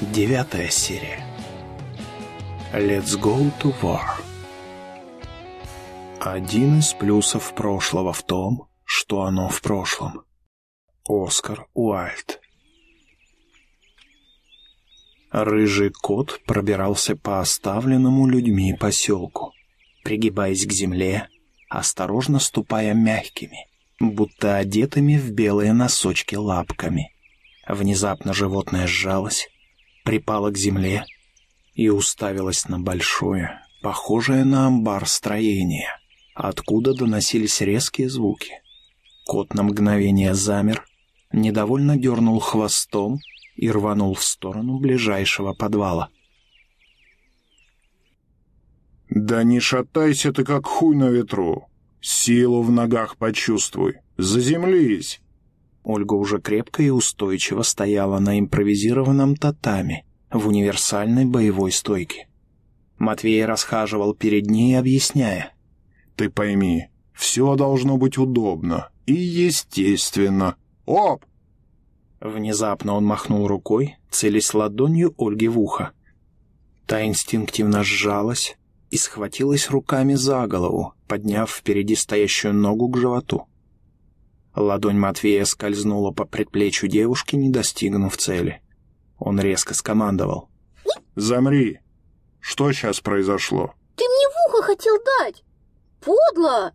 Девятая серия. Let's go to war. Один из плюсов прошлого в том, что оно в прошлом. Оскар Уальд. Рыжий кот пробирался по оставленному людьми поселку, пригибаясь к земле, осторожно ступая мягкими, будто одетыми в белые носочки лапками. Внезапно животное сжалось, припало к земле и уставилось на большое, похожее на амбар строение, откуда доносились резкие звуки. Кот на мгновение замер, недовольно дернул хвостом и рванул в сторону ближайшего подвала. «Да не шатайся ты, как хуй на ветру! Силу в ногах почувствуй! Заземлись!» Ольга уже крепко и устойчиво стояла на импровизированном татами в универсальной боевой стойке. Матвей расхаживал перед ней, объясняя. «Ты пойми, все должно быть удобно и естественно. Оп!» Внезапно он махнул рукой, целясь ладонью Ольге в ухо. Та инстинктивно сжалась и схватилась руками за голову, подняв впереди стоящую ногу к животу. Ладонь Матвея скользнула по предплечью девушки, не достигнув цели. Он резко скомандовал. «Замри! Что сейчас произошло?» «Ты мне в ухо хотел дать! Подло!»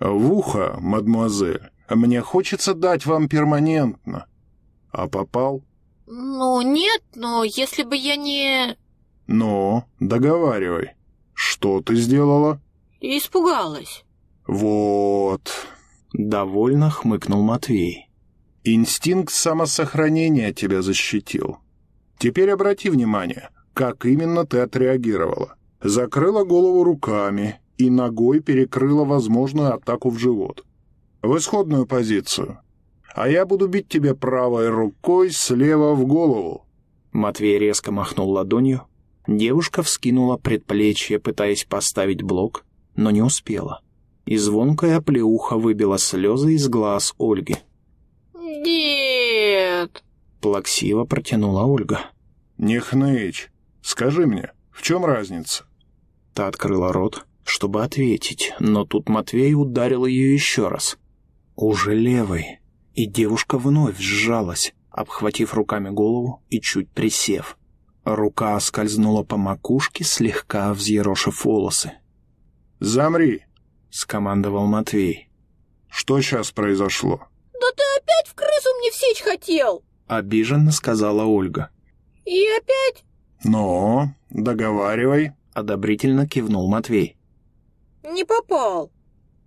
«В ухо, мадемуазель, мне хочется дать вам перманентно. А попал?» «Ну, нет, но если бы я не...» «Ну, договаривай. Что ты сделала?» «Испугалась». «Вот...» Довольно хмыкнул Матвей. «Инстинкт самосохранения тебя защитил. Теперь обрати внимание, как именно ты отреагировала. Закрыла голову руками и ногой перекрыла возможную атаку в живот. В исходную позицию. А я буду бить тебя правой рукой слева в голову». Матвей резко махнул ладонью. Девушка вскинула предплечье, пытаясь поставить блок, но не успела. И звонкая плеуха выбила слезы из глаз Ольги. «Нет!» Плаксиво протянула Ольга. «Не хнычь. Скажи мне, в чем разница?» Та открыла рот, чтобы ответить, но тут Матвей ударил ее еще раз. Уже левой, и девушка вновь сжалась, обхватив руками голову и чуть присев. Рука скользнула по макушке, слегка взъерошив волосы. «Замри!» — скомандовал Матвей. «Что сейчас произошло?» «Да ты опять в крысу мне всечь хотел!» — обиженно сказала Ольга. «И опять?» «Ну, договаривай», — одобрительно кивнул Матвей. «Не попал».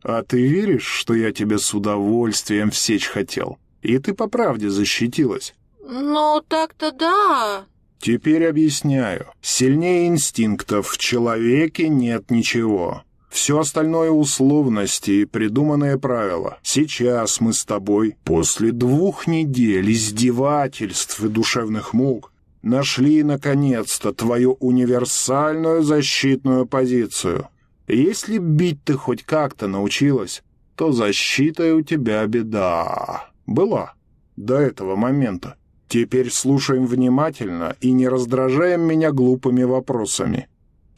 «А ты веришь, что я тебя с удовольствием всечь хотел? И ты по правде защитилась?» «Ну, так-то да». «Теперь объясняю. Сильнее инстинктов в человеке нет ничего. Все остальное условности и придуманные правила. Сейчас мы с тобой, после двух недель издевательств и душевных мук, нашли, наконец-то, твою универсальную защитную позицию. Если бить ты хоть как-то научилась, то защитой у тебя беда. Была. До этого момента. Теперь слушаем внимательно и не раздражаем меня глупыми вопросами.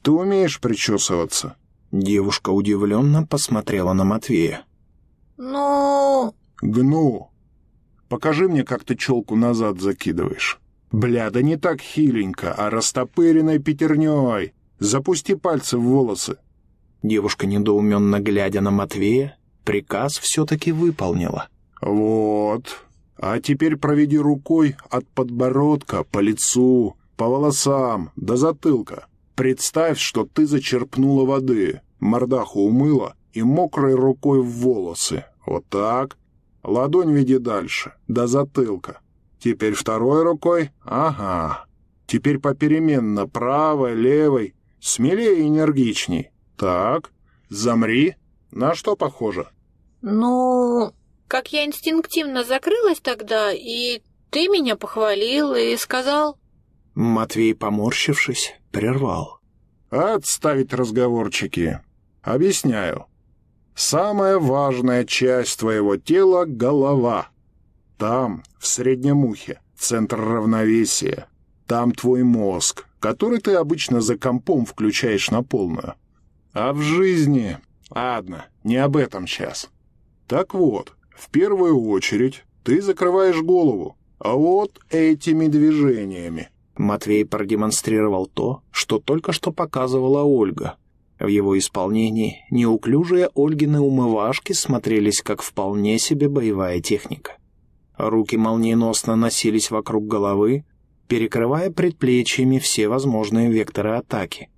Ты умеешь причесываться?» Девушка удивленно посмотрела на Матвея. «Ну...» «Гну. Покажи мне, как ты челку назад закидываешь. Бля, да не так хиленько, а растопыренной пятерней. Запусти пальцы в волосы». Девушка, недоуменно глядя на Матвея, приказ все-таки выполнила. «Вот. А теперь проведи рукой от подбородка по лицу, по волосам, до затылка. Представь, что ты зачерпнула воды, мордаху умыла и мокрой рукой в волосы. Вот так. Ладонь веди дальше, до затылка. Теперь второй рукой. Ага. Теперь попеременно правой, левой. Смелее и энергичней. Так. Замри. На что похоже? «Ну...» Как я инстинктивно закрылась тогда, и ты меня похвалил и сказал... Матвей, поморщившись, прервал. «Отставить разговорчики. Объясняю. Самая важная часть твоего тела — голова. Там, в среднем ухе, центр равновесия. Там твой мозг, который ты обычно за компом включаешь на полную. А в жизни... Ладно, не об этом сейчас. Так вот, в первую очередь ты закрываешь голову, а вот этими движениями. Матвей продемонстрировал то, что только что показывала Ольга. В его исполнении неуклюжие Ольгины умывашки смотрелись как вполне себе боевая техника. Руки молниеносно носились вокруг головы, перекрывая предплечьями все возможные векторы атаки.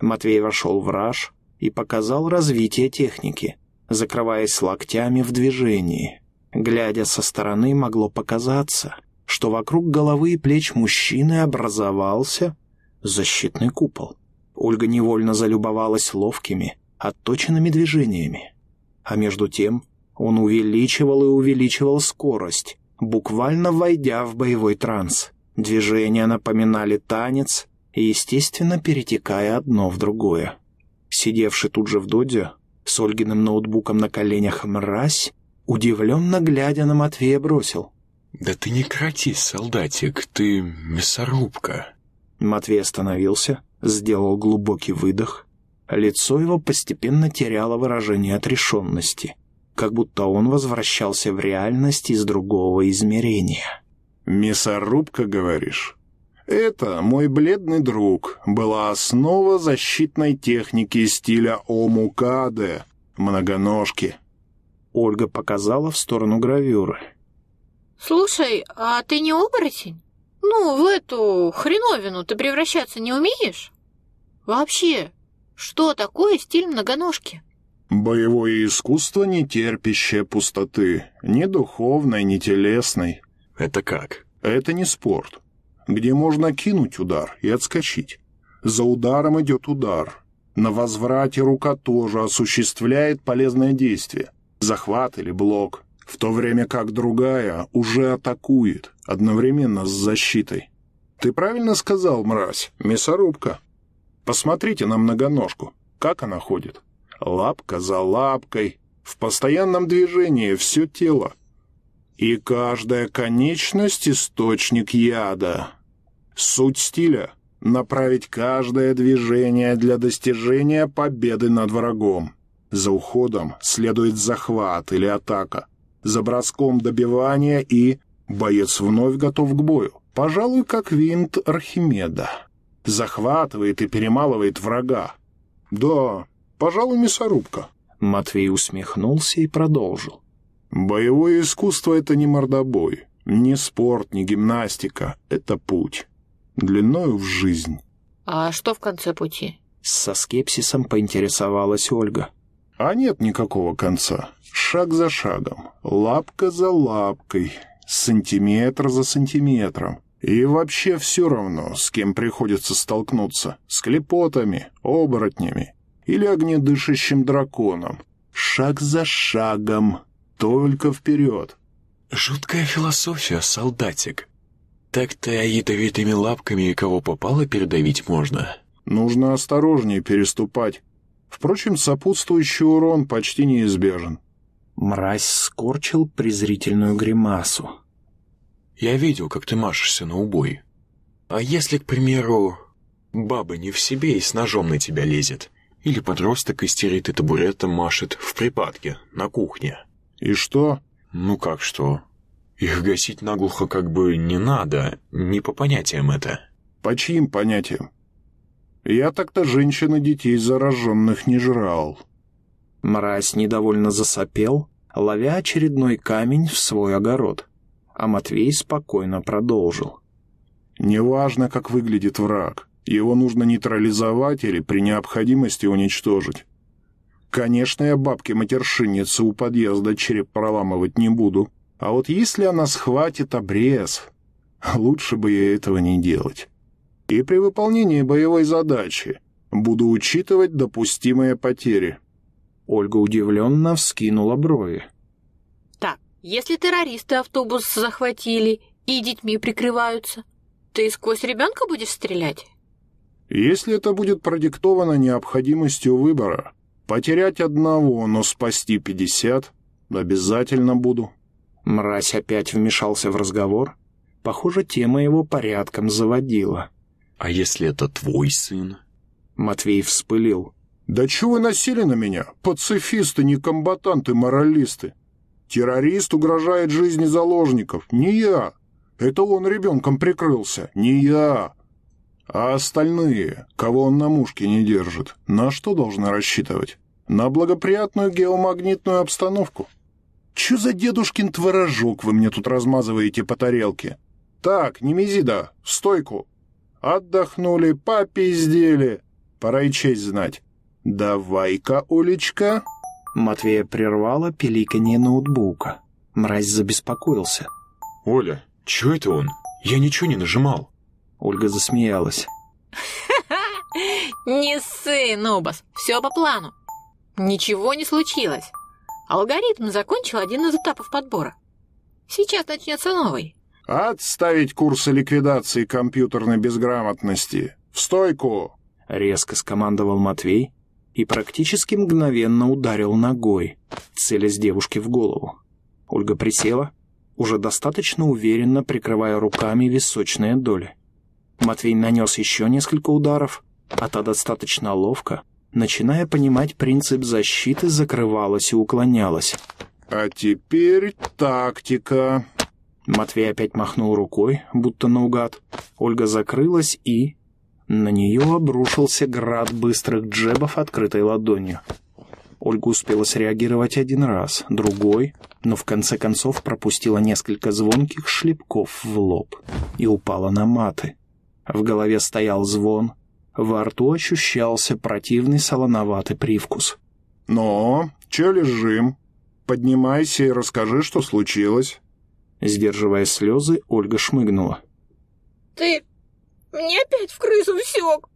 Матвей вошел в раж и показал развитие техники, закрываясь локтями в движении. Глядя со стороны, могло показаться, что вокруг головы и плеч мужчины образовался защитный купол. Ольга невольно залюбовалась ловкими, отточенными движениями. А между тем он увеличивал и увеличивал скорость, буквально войдя в боевой транс. Движения напоминали танец, естественно, перетекая одно в другое. Сидевший тут же в доде, с Ольгиным ноутбуком на коленях мразь, удивленно глядя на Матвея, бросил. «Да ты не крати, солдатик, ты мясорубка». Матвей остановился, сделал глубокий выдох. Лицо его постепенно теряло выражение отрешенности, как будто он возвращался в реальность из другого измерения. «Мясорубка, говоришь?» Это, мой бледный друг, была основа защитной техники стиля Омукаде, многоножки. Ольга показала в сторону гравюры. «Слушай, а ты не оборотень? Ну, в эту хреновину ты превращаться не умеешь? Вообще, что такое стиль многоножки?» Боевое искусство, не терпящее пустоты, ни духовной, ни телесной. Это как? Это не спорт, где можно кинуть удар и отскочить. За ударом идет удар. На возврате рука тоже осуществляет полезное действие. Захват или блок. В то время как другая уже атакует, одновременно с защитой. Ты правильно сказал, мразь, мясорубка. Посмотрите на многоножку. Как она ходит? Лапка за лапкой. В постоянном движении все тело. И каждая конечность — источник яда. Суть стиля — направить каждое движение для достижения победы над врагом. За уходом следует захват или атака. За броском добивание и боец вновь готов к бою. Пожалуй, как винт Архимеда. Захватывает и перемалывает врага. Да, пожалуй, мясорубка. Матвей усмехнулся и продолжил. Боевое искусство — это не мордобой, не спорт, не гимнастика. Это путь. Длиною в жизнь. А что в конце пути? Со скепсисом поинтересовалась Ольга. А нет никакого конца. Шаг за шагом, лапка за лапкой, сантиметр за сантиметром. И вообще все равно, с кем приходится столкнуться. С клепотами, оборотнями или огнедышащим драконом. Шаг за шагом, только вперед. Жуткая философия, солдатик. Так-то ядовитыми лапками и кого попало передавить можно. Нужно осторожнее переступать. Впрочем, сопутствующий урон почти неизбежен. Мразь скорчил презрительную гримасу. Я видел, как ты машешься на убой. А если, к примеру, баба не в себе и с ножом на тебя лезет? Или подросток истерит и табуретом машет в припадке на кухне? «И что?» «Ну как что? Их гасить наглухо как бы не надо, не по понятиям это». «По чьим понятиям?» «Я так-то женщин и детей зараженных не жрал». Мразь недовольно засопел, ловя очередной камень в свой огород. А Матвей спокойно продолжил. «Неважно, как выглядит враг. Его нужно нейтрализовать или при необходимости уничтожить. Конечно, я бабке-матершиннице у подъезда череп проламывать не буду. А вот если она схватит обрез, лучше бы ей этого не делать. И при выполнении боевой задачи буду учитывать допустимые потери. Ольга удивленно вскинула брови. Так, если террористы автобус захватили и детьми прикрываются, ты сквозь ребенка будешь стрелять? Если это будет продиктовано необходимостью выбора, Потерять одного, но спасти пятьдесят обязательно буду. Мразь опять вмешался в разговор, Похоже, тема его порядком заводила. «А если это твой сын?» Матвей вспылил. «Да чего вы насели на меня? Пацифисты, не комбатанты, моралисты. Террорист угрожает жизни заложников. Не я. Это он ребенком прикрылся. Не я. А остальные, кого он на мушке не держит, на что должны рассчитывать? На благоприятную геомагнитную обстановку? Че за дедушкин творожок вы мне тут размазываете по тарелке? Так, Немезида, в стойку. Отдохнули, попиздели. Пора и честь знать. Давай-ка, Олечка. Матвея прервало пиликанье ноутбука. Мразь забеспокоился. «Оля, чё это он? Я ничего не нажимал». Ольга засмеялась. Не ссы, Нобас, все по плану. Ничего не случилось. Алгоритм закончил один из этапов подбора. Сейчас начнется новый. Отставить курсы ликвидации компьютерной безграмотности. В стойку! Резко скомандовал Матвей и практически мгновенно ударил ногой, целясь девушке в голову. Ольга присела, уже достаточно уверенно прикрывая руками височные доли. Матвей нанес еще несколько ударов, а та достаточно ловко, начиная понимать принцип защиты, закрывалась и уклонялась. А теперь тактика. Матвей опять махнул рукой, будто наугад. Ольга закрылась и... На нее обрушился град быстрых джебов открытой ладонью. Ольга успела среагировать один раз, другой, но в конце концов пропустила несколько звонких шлепков в лоб и упала на маты. В голове стоял звон, во рту ощущался противный солоноватый привкус. «Но, че лежим? Поднимайся и расскажи, что случилось». Сдерживая слезы, Ольга шмыгнула. «Ты мне опять в крысу всек!»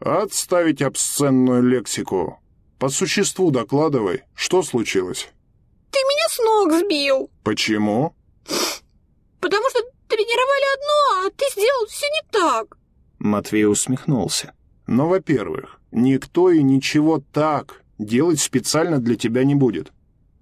«Отставить обсценную лексику. По существу докладывай, что случилось?» «Ты меня с ног сбил!» «Почему?» «Потому что тренировали одно, а ты сделал все не так!» Матвей усмехнулся. «Но, во-первых, никто и ничего так делать специально для тебя не будет.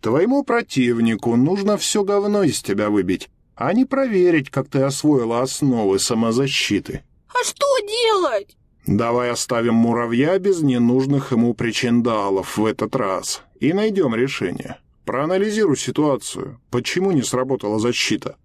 Твоему противнику нужно все говно из тебя выбить, а не проверить, как ты освоила основы самозащиты». «А что делать?» «Давай оставим муравья без ненужных ему причиндалов в этот раз и найдем решение. Проанализируй ситуацию. Почему не сработала защита?»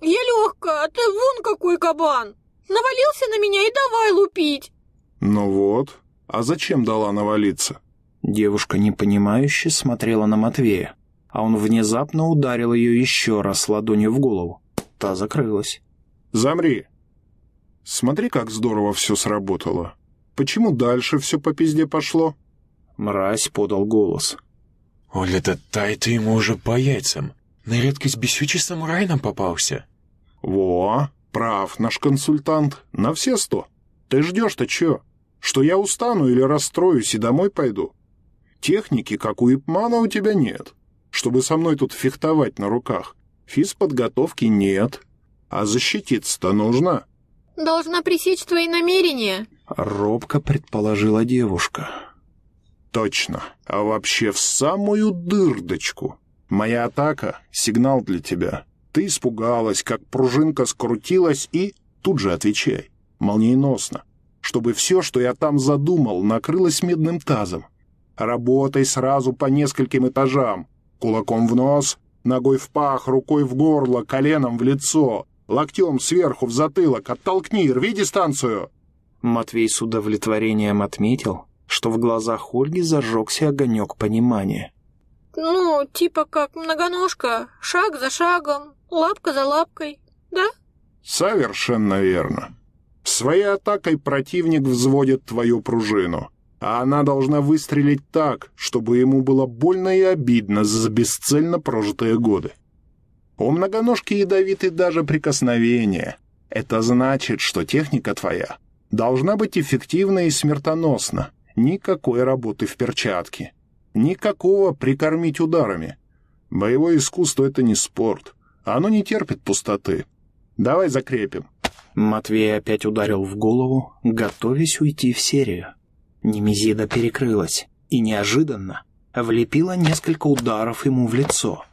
«Я легкая, а ты вон какой кабан! Навалился на меня и давай лупить!» «Ну вот. А зачем дала навалиться?» Девушка непонимающе смотрела на Матвея, а он внезапно ударил ее еще раз ладонью в голову. Та закрылась. «Замри!» Смотри, как здорово все сработало. Почему дальше все по пизде пошло?» Мразь подал голос. «Оля, да тай ты ему уже по яйцам. На редкость бесючий самурай нам попался». «Во, прав наш консультант. На все сто. Ты ждешь-то чё? Что я устану или расстроюсь и домой пойду? Техники, как у Ипмана, у тебя нет. Чтобы со мной тут фехтовать на руках. Физподготовки нет. А защититься-то нужно». Должна пресечь твои намерения. Робко предположила девушка. Точно. А вообще в самую дырдочку. Моя атака — сигнал для тебя. Ты испугалась, как пружинка скрутилась и... Тут же отвечай. Молниеносно. Чтобы все, что я там задумал, накрылось медным тазом. Работай сразу по нескольким этажам. Кулаком в нос, ногой в пах, рукой в горло, коленом в лицо. Локтем сверху в затылок, оттолкни, рви дистанцию!» Матвей с удовлетворением отметил, что в глазах Ольги зажегся огонек понимания. «Ну, типа как многоножка, шаг за шагом, лапка за лапкой, да?» «Совершенно верно. Своей атакой противник взводит твою пружину, а она должна выстрелить так, чтобы ему было больно и обидно за бесцельно прожитые годы. У многоножки ядовиты даже прикосновения. Это значит, что техника твоя должна быть эффективна и смертоносна. Никакой работы в перчатке. Никакого прикормить ударами. Боевое искусство — это не спорт. Оно не терпит пустоты. Давай закрепим. Матвей опять ударил в голову, готовясь уйти в серию. Немезида перекрылась и неожиданно влепила несколько ударов ему в лицо.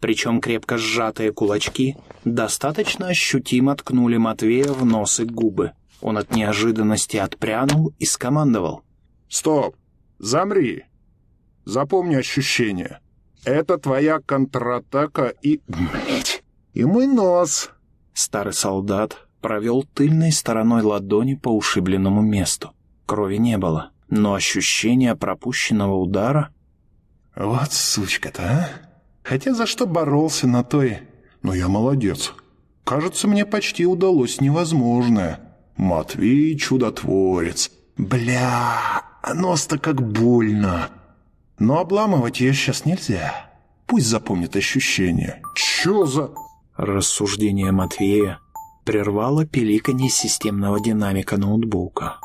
Причем крепко сжатые кулачки достаточно ощутимо ткнули Матвея в нос и губы. Он от неожиданности отпрянул и скомандовал. «Стоп! Замри! Запомни ощущение. Это твоя контратака и... Блять! И мой нос!» Старый солдат провел тыльной стороной ладони по ушибленному месту. Крови не было, но ощущение пропущенного удара... «Вот сучка-то, а! Хотя за что боролся на той... Но я молодец. Кажется, мне почти удалось невозможное. Матвей чудотворец. Бля, нос-то как больно. Но обламывать ее сейчас нельзя. Пусть запомнит ощущение. Чё за... Рассуждение Матвея прервало пиликанье системного динамика ноутбука.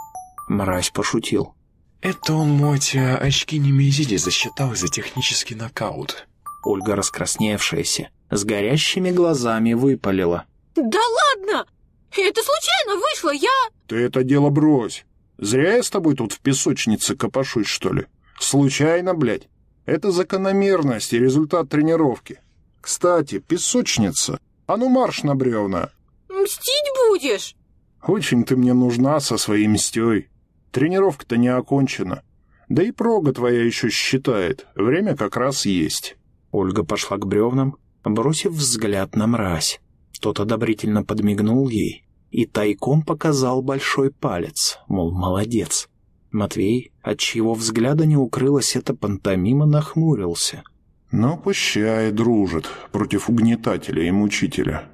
Мразь пошутил. Это он, Мотя, очки Немезиди засчитал за технический нокаут. Ольга, раскрасневшаяся, с горящими глазами выпалила. Да ладно! Это случайно вышло, я... Ты это дело брось. Зря я с тобой тут в песочнице копошусь, что ли? Случайно, блядь. Это закономерность и результат тренировки. Кстати, песочница. А ну марш на бревна. Мстить будешь? Очень ты мне нужна со своей мстей. Тренировка-то не окончена. Да и прога твоя еще считает. Время как раз есть. Ольга пошла к бревнам, бросив взгляд на мразь. Тот одобрительно подмигнул ей и тайком показал большой палец, мол, молодец. Матвей, от чьего взгляда не укрылась эта пантомима, нахмурился. «Ну, пущай, дружит, против угнетателя и мучителя.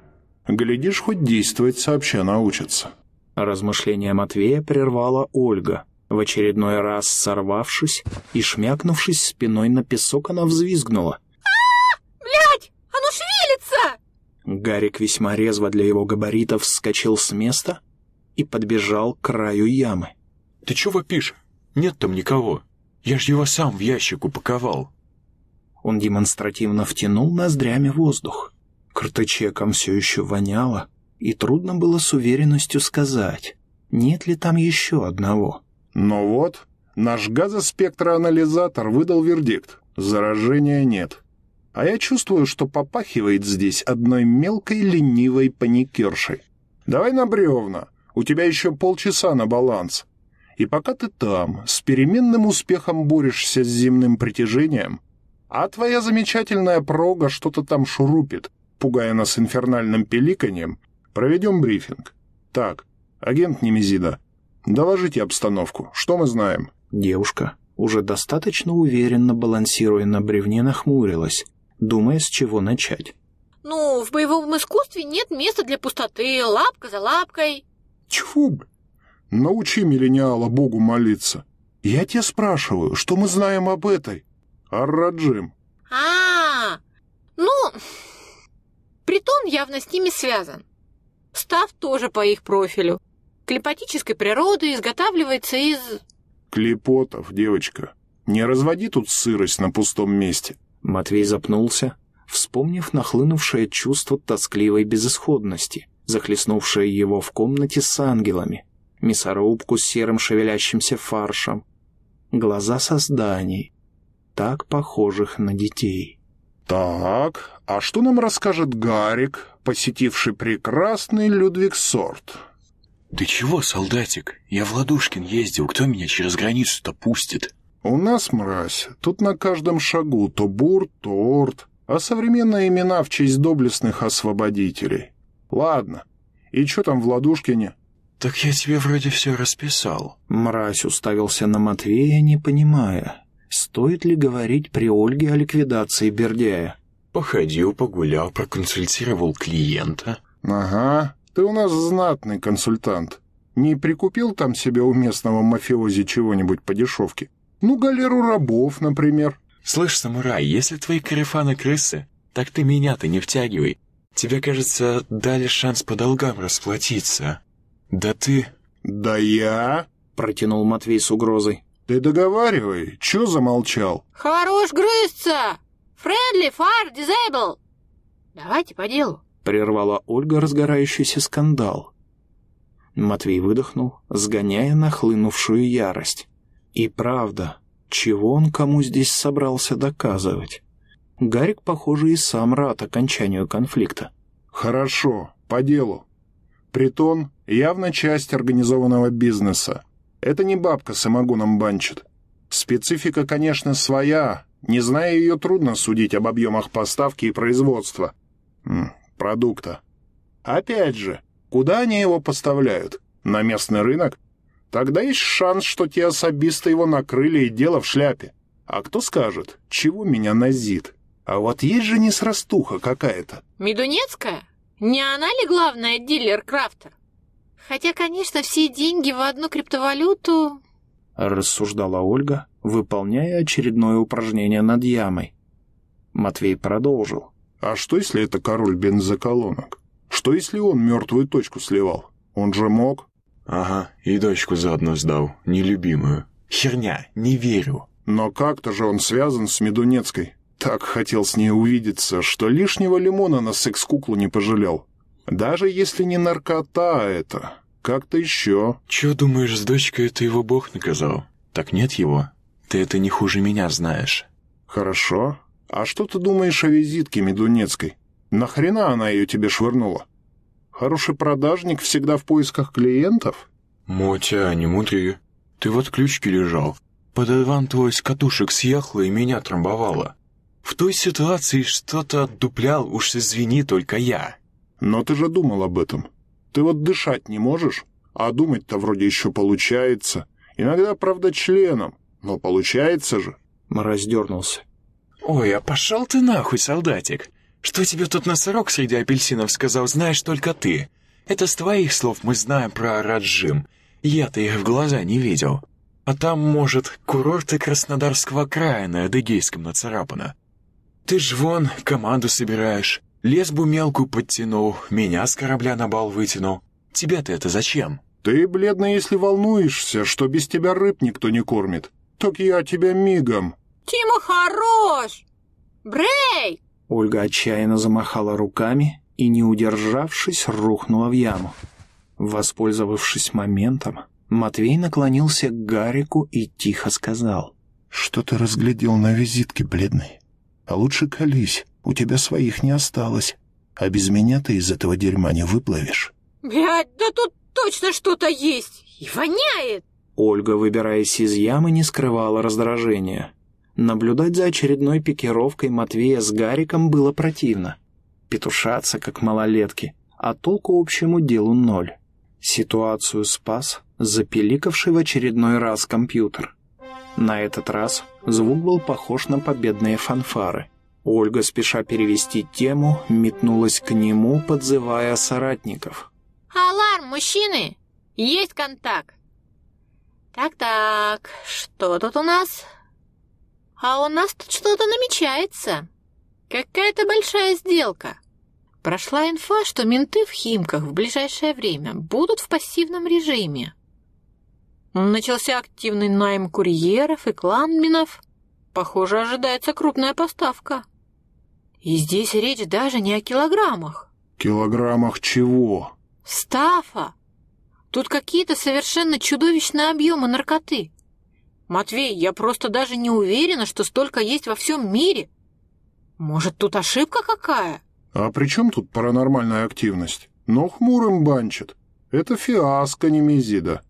Глядишь, хоть действовать сообща научится». Размышления Матвея прервала Ольга. В очередной раз сорвавшись и шмякнувшись спиной на песок, она взвизгнула. Блядь, оно шевелится! Гарик весьма резво для его габаритов вскочил с места и подбежал к краю ямы. «Ты чего вопишь? Нет там никого. Я ж его сам в ящик упаковал». Он демонстративно втянул ноздрями воздух. Картычеком все еще воняло, и трудно было с уверенностью сказать, нет ли там еще одного. «Ну вот, наш газоспектроанализатор выдал вердикт. Заражения нет. А я чувствую, что попахивает здесь одной мелкой ленивой паникершей. Давай на бревна, у тебя еще полчаса на баланс. И пока ты там, с переменным успехом борешься с земным притяжением, а твоя замечательная прога что-то там шурупит, пугая нас инфернальным пеликаньем, проведем брифинг. Так, агент Немезида, доложите обстановку. Что мы знаем?» Девушка, уже достаточно уверенно балансируя на бревне, нахмурилась, думая, с чего начать. Ну, в боевом искусстве нет места для пустоты, лапка за лапкой. Тьфу бы! Научи миллениала Богу молиться. Я тебя спрашиваю, что мы знаем об этой? Ар-Раджим. А, -а, а Ну, притон явно с ними связан. Став тоже по их профилю. Клепатической природы изготавливается из... Клепотов, девочка. Не разводи тут сырость на пустом месте. Матвей запнулся, вспомнив нахлынувшее чувство тоскливой безысходности, захлестнувшее его в комнате с ангелами, мясорубку с серым шевелящимся фаршем, глаза созданий, так похожих на детей. «Так, а что нам расскажет Гарик, посетивший прекрасный Людвигсорт?» «Ты чего, солдатик? Я в Ладушкин ездил, кто меня через границу-то пустит?» «У нас, мразь, тут на каждом шагу то бур, то орд, а современные имена в честь доблестных освободителей. Ладно, и что там в Ладушкине?» «Так я тебе вроде все расписал». Мразь уставился на Матвея, не понимая, стоит ли говорить при Ольге о ликвидации Бердяя. Походил, погулял, проконсультировал клиента. «Ага, ты у нас знатный консультант. Не прикупил там себе у местного мафиози чего-нибудь по дешевке? Ну, галеру рабов, например». «Слышь, самурай, если твои карифаны крысы, так ты меня-то не втягивай. Тебе, кажется, дали шанс по долгам расплатиться. Да ты...» «Да я...» — протянул Матвей с угрозой. «Ты договаривай, чё замолчал?» «Хорош грызться! Френдли, фар, дизейбл!» «Давайте по делу!» — прервала Ольга разгорающийся скандал. Матвей выдохнул, сгоняя нахлынувшую ярость. И правда, чего он кому здесь собрался доказывать? Гарик, похоже, и сам рад окончанию конфликта. «Хорошо, по делу. Притон — явно часть организованного бизнеса. Это не бабка самогоном банчит. Специфика, конечно, своя. Не зная ее, трудно судить об объемах поставки и производства. М, продукта. Опять же, куда они его поставляют? На местный рынок? Тогда есть шанс, что те особисты его накрыли и дело в шляпе. А кто скажет, чего меня назит? А вот есть же несрастуха какая-то. Медунецкая? Не она ли главная дилер Крафтер? Хотя, конечно, все деньги в одну криптовалюту... Рассуждала Ольга, выполняя очередное упражнение над ямой. Матвей продолжил. А что, если это король бензоколонок? Что, если он мертвую точку сливал? Он же мог. Ага, и дочку заодно сдал, нелюбимую. Херня, не верю. Но как-то же он связан с Медунецкой. Так хотел с ней увидеться, что лишнего лимона на секс-куклу не пожалел. Даже если не наркота это, как-то еще. Чё думаешь, с дочкой это его бог наказал? Так нет его? Ты это не хуже меня знаешь. Хорошо. А что ты думаешь о визитке Медунецкой? Нахрена она ее тебе швырнула? Хороший продажник всегда в поисках клиентов? Мотя, не мудри. Ты в отключке лежал. Подаван твой с катушек съехала и меня трамбовала. В той ситуации что-то отдуплял, уж извини, только я. Но ты же думал об этом. Ты вот дышать не можешь, а думать-то вроде еще получается. Иногда, правда, членом, но получается же. Мразь дернулся. Ой, а пошел ты нахуй, солдатик. Что тебе тут носорог среди апельсинов сказал, знаешь только ты. Это с твоих слов мы знаем про Раджим. Я-то их в глаза не видел. А там, может, курорты Краснодарского края на Адыгейском нацарапано. Ты ж вон команду собираешь, лесбу мелкую подтянул, меня с корабля на бал вытянул. Тебе-то это зачем? Ты, бледно, если волнуешься, что без тебя рыб никто не кормит. Так я тебя мигом. Тима хорош! Брейк! Ольга отчаянно замахала руками и, не удержавшись, рухнула в яму. Воспользовавшись моментом, Матвей наклонился к Гарику и тихо сказал. «Что ты разглядел на визитке, бледный? А лучше колись, у тебя своих не осталось. А без меня ты из этого дерьма не выплывешь». Блядь, да тут точно что-то есть! И воняет! Ольга, выбираясь из ямы, не скрывала раздражения. Наблюдать за очередной пикировкой Матвея с Гариком было противно. Петушаться, как малолетки, а толку общему делу ноль. Ситуацию спас запеликавший в очередной раз компьютер. На этот раз звук был похож на победные фанфары. Ольга, спеша перевести тему, метнулась к нему, подзывая соратников. Аларм, мужчины! Есть контакт! Так-так, что тут у нас? А у нас тут что-то намечается. Какая-то большая сделка. Прошла инфа, что менты в Химках в ближайшее время будут в пассивном режиме. Начался активный найм курьеров и кланменов. Похоже, ожидается крупная поставка. И здесь речь даже не о килограммах. Килограммах чего? Стафа! Тут какие-то совершенно чудовищные объемы наркоты. Матвей, я просто даже не уверена, что столько есть во всем мире. Может, тут ошибка какая? А при чем тут паранормальная активность? Но хмурым банчит. Это фиаско, не мизида.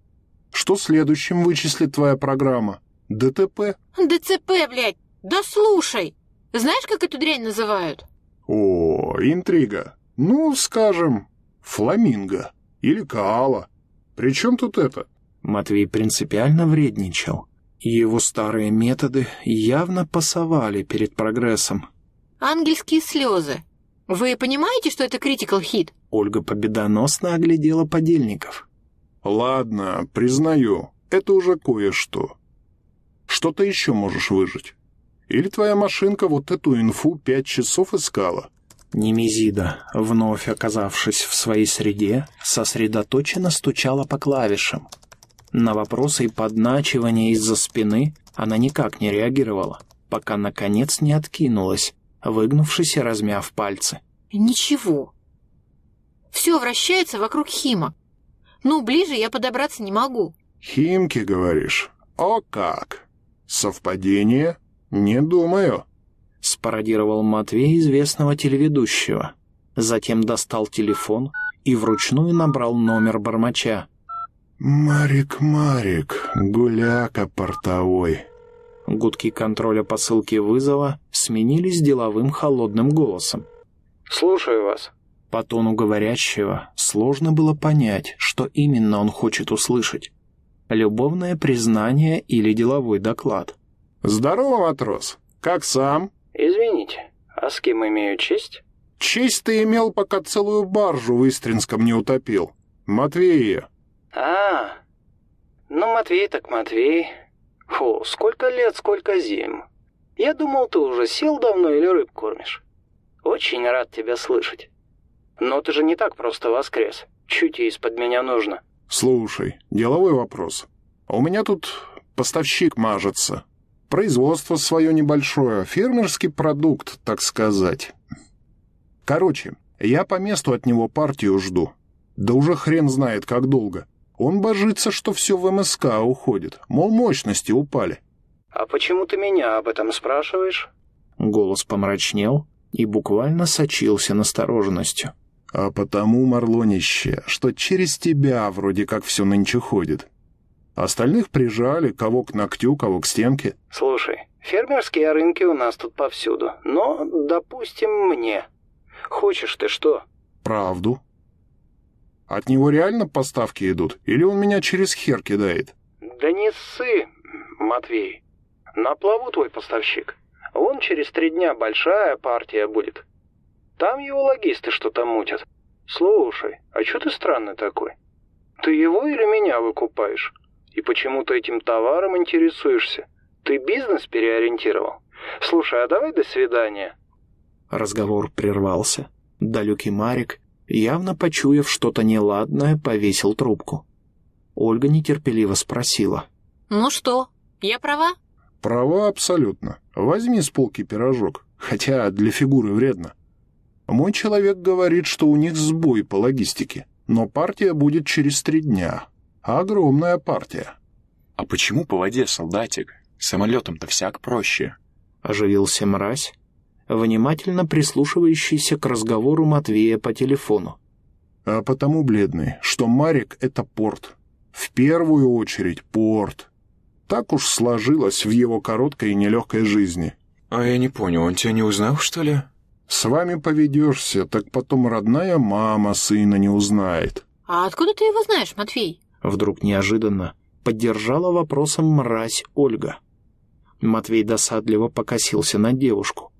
Что следующим вычислит твоя программа? ДТП? ДЦП, блядь! Да слушай! Знаешь, как эту дрянь называют? О, интрига. Ну, скажем, фламинго или каала. При чем тут это? Матвей принципиально вредничал. И Его старые методы явно пасовали перед прогрессом. Ангельские слезы. Вы понимаете, что это критикал хит? Ольга победоносно оглядела подельников. Ладно, признаю, это уже кое-что. Что ты еще можешь выжить? Или твоя машинка вот эту инфу пять часов искала? Немезида, вновь оказавшись в своей среде, сосредоточенно стучала по клавишам. На вопросы и подначивания из-за спины она никак не реагировала, пока, наконец, не откинулась, выгнувшись и размяв пальцы. Ничего. Все вращается вокруг Хима. Ну, ближе я подобраться не могу. Химки, говоришь? О как! Совпадение? Не думаю. — спародировал Матвей известного телеведущего. Затем достал телефон и вручную набрал номер бармача. «Марик, Марик, гуляка портовой». Гудки контроля посылки вызова сменились деловым холодным голосом. «Слушаю вас». По тону говорящего сложно было понять, что именно он хочет услышать. Любовное признание или деловой доклад. «Здорово, матрос. Как сам?» «Извините, а с кем имею честь?» «Честь ты имел, пока целую баржу в Истринском не утопил. Матвея». «А, ну Матвей так Матвей. Фу, сколько лет, сколько зим. Я думал, ты уже сел давно или рыб кормишь. Очень рад тебя слышать. Но ты же не так просто воскрес. Чуть из-под меня нужно». «Слушай, деловой вопрос. У меня тут поставщик мажется. Производство свое небольшое, фермерский продукт, так сказать. Короче, я по месту от него партию жду. Да уже хрен знает, как долго. Он божится, что все в МСК уходит, мол, мощности упали. «А почему ты меня об этом спрашиваешь?» Голос помрачнел и буквально сочился настороженностью. «А потому, Марлонище, что через тебя вроде как все нынче ходит. Остальных прижали, кого к ногтю, кого к стенке». «Слушай, фермерские рынки у нас тут повсюду, но, допустим, мне. Хочешь ты что?» «Правду», от него реально поставки идут? Или он меня через хер кидает? Да не ссы, Матвей. На плаву твой поставщик. Он через три дня большая партия будет. Там его логисты что-то мутят. Слушай, а что ты странный такой? Ты его или меня выкупаешь? И почему ты этим товаром интересуешься? Ты бизнес переориентировал? Слушай, а давай до свидания. Разговор прервался. Далекий Марик явно почуяв что-то неладное, повесил трубку. Ольга нетерпеливо спросила. «Ну что, я права?» «Права абсолютно. Возьми с полки пирожок, хотя для фигуры вредно. Мой человек говорит, что у них сбой по логистике, но партия будет через три дня. Огромная партия». «А почему по воде, солдатик? Самолетом-то всяк проще». Оживился мразь, внимательно прислушивающийся к разговору Матвея по телефону. «А потому, бледный, что Марик — это порт. В первую очередь порт. Так уж сложилось в его короткой и нелегкой жизни». «А я не понял, он тебя не узнал, что ли?» «С вами поведешься, так потом родная мама сына не узнает». «А откуда ты его знаешь, Матвей?» Вдруг неожиданно поддержала вопросом мразь Ольга. Матвей досадливо покосился на девушку.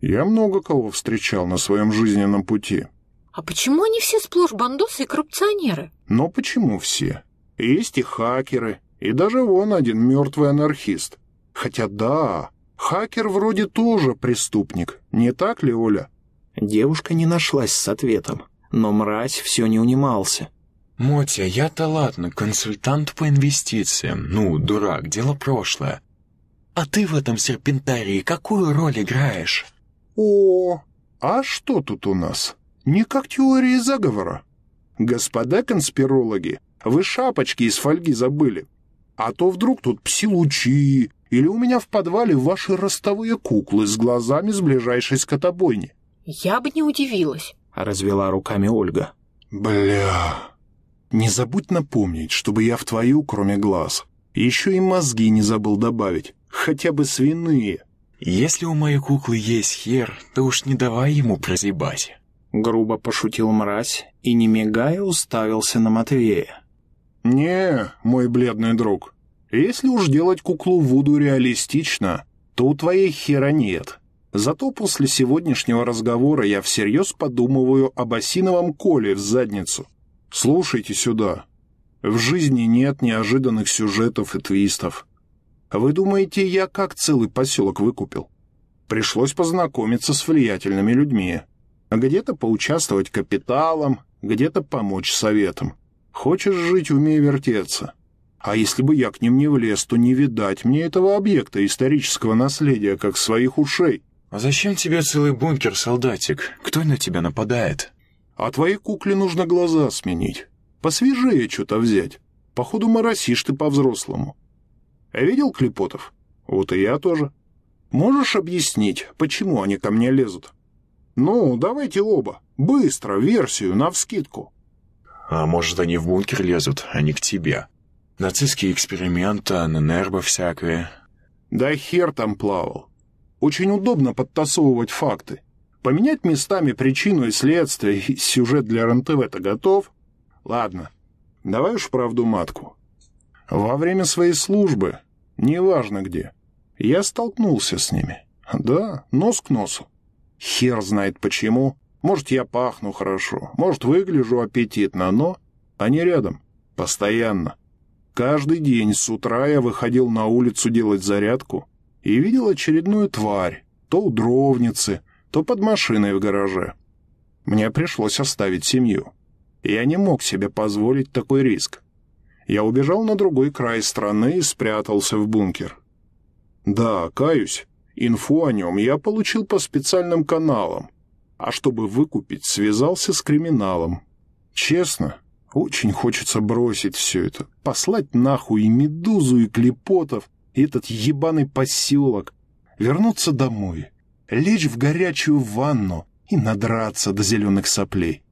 Я много кого встречал на своем жизненном пути. А почему они все сплошь бандосы и коррупционеры? Но почему все? Есть и хакеры, и даже вон один мертвый анархист. Хотя да, хакер вроде тоже преступник, не так ли, Оля? Девушка не нашлась с ответом, но мразь все не унимался. «Мотя, я-то ладно, консультант по инвестициям. Ну, дурак, дело прошлое. А ты в этом серпентарии какую роль играешь?» О, а что тут у нас? Не как теории заговора. Господа конспирологи, вы шапочки из фольги забыли. А то вдруг тут псилучи, или у меня в подвале ваши ростовые куклы с глазами с ближайшей скотобойни. Я бы не удивилась. Развела руками Ольга. Бля. Не забудь напомнить, чтобы я в твою, кроме глаз, еще и мозги не забыл добавить, хотя бы свиные. «Если у моей куклы есть хер, то уж не давай ему прозябать». Грубо пошутил мразь и, не мигая, уставился на Матвея. «Не, мой бледный друг, если уж делать куклу Вуду реалистично, то у твоей хера нет. Зато после сегодняшнего разговора я всерьез подумываю об осиновом коле в задницу. Слушайте сюда. В жизни нет неожиданных сюжетов и твистов. Вы думаете, я как целый поселок выкупил? Пришлось познакомиться с влиятельными людьми. Где-то поучаствовать капиталом, где-то помочь советом. Хочешь жить, умей вертеться. А если бы я к ним не влез, то не видать мне этого объекта исторического наследия, как своих ушей. А зачем тебе целый бункер, солдатик? Кто на тебя нападает? А твоей кукле нужно глаза сменить. Посвежее что-то взять. Походу, моросишь ты по-взрослому. Видел Клепотов? Вот и я тоже. Можешь объяснить, почему они ко мне лезут? Ну, давайте оба. Быстро, версию, навскидку. А может, они в бункер лезут, а не к тебе? Нацистские эксперименты, нербо всякое. Да хер там плавал. Очень удобно подтасовывать факты. Поменять местами причину и следствие, и сюжет для РНТВ-то готов? Ладно, давай уж правду матку. Во время своей службы, неважно где, я столкнулся с ними. Да, нос к носу. Хер знает почему. Может, я пахну хорошо, может, выгляжу аппетитно, но они рядом, постоянно. Каждый день с утра я выходил на улицу делать зарядку и видел очередную тварь, то у дровницы, то под машиной в гараже. Мне пришлось оставить семью. Я не мог себе позволить такой риск. Я убежал на другой край страны и спрятался в бункер. Да, каюсь, инфу о нем я получил по специальным каналам, а чтобы выкупить, связался с криминалом. Честно, очень хочется бросить все это, послать нахуй и Медузу, и Клепотов, и этот ебаный поселок, вернуться домой, лечь в горячую ванну и надраться до зеленых соплей.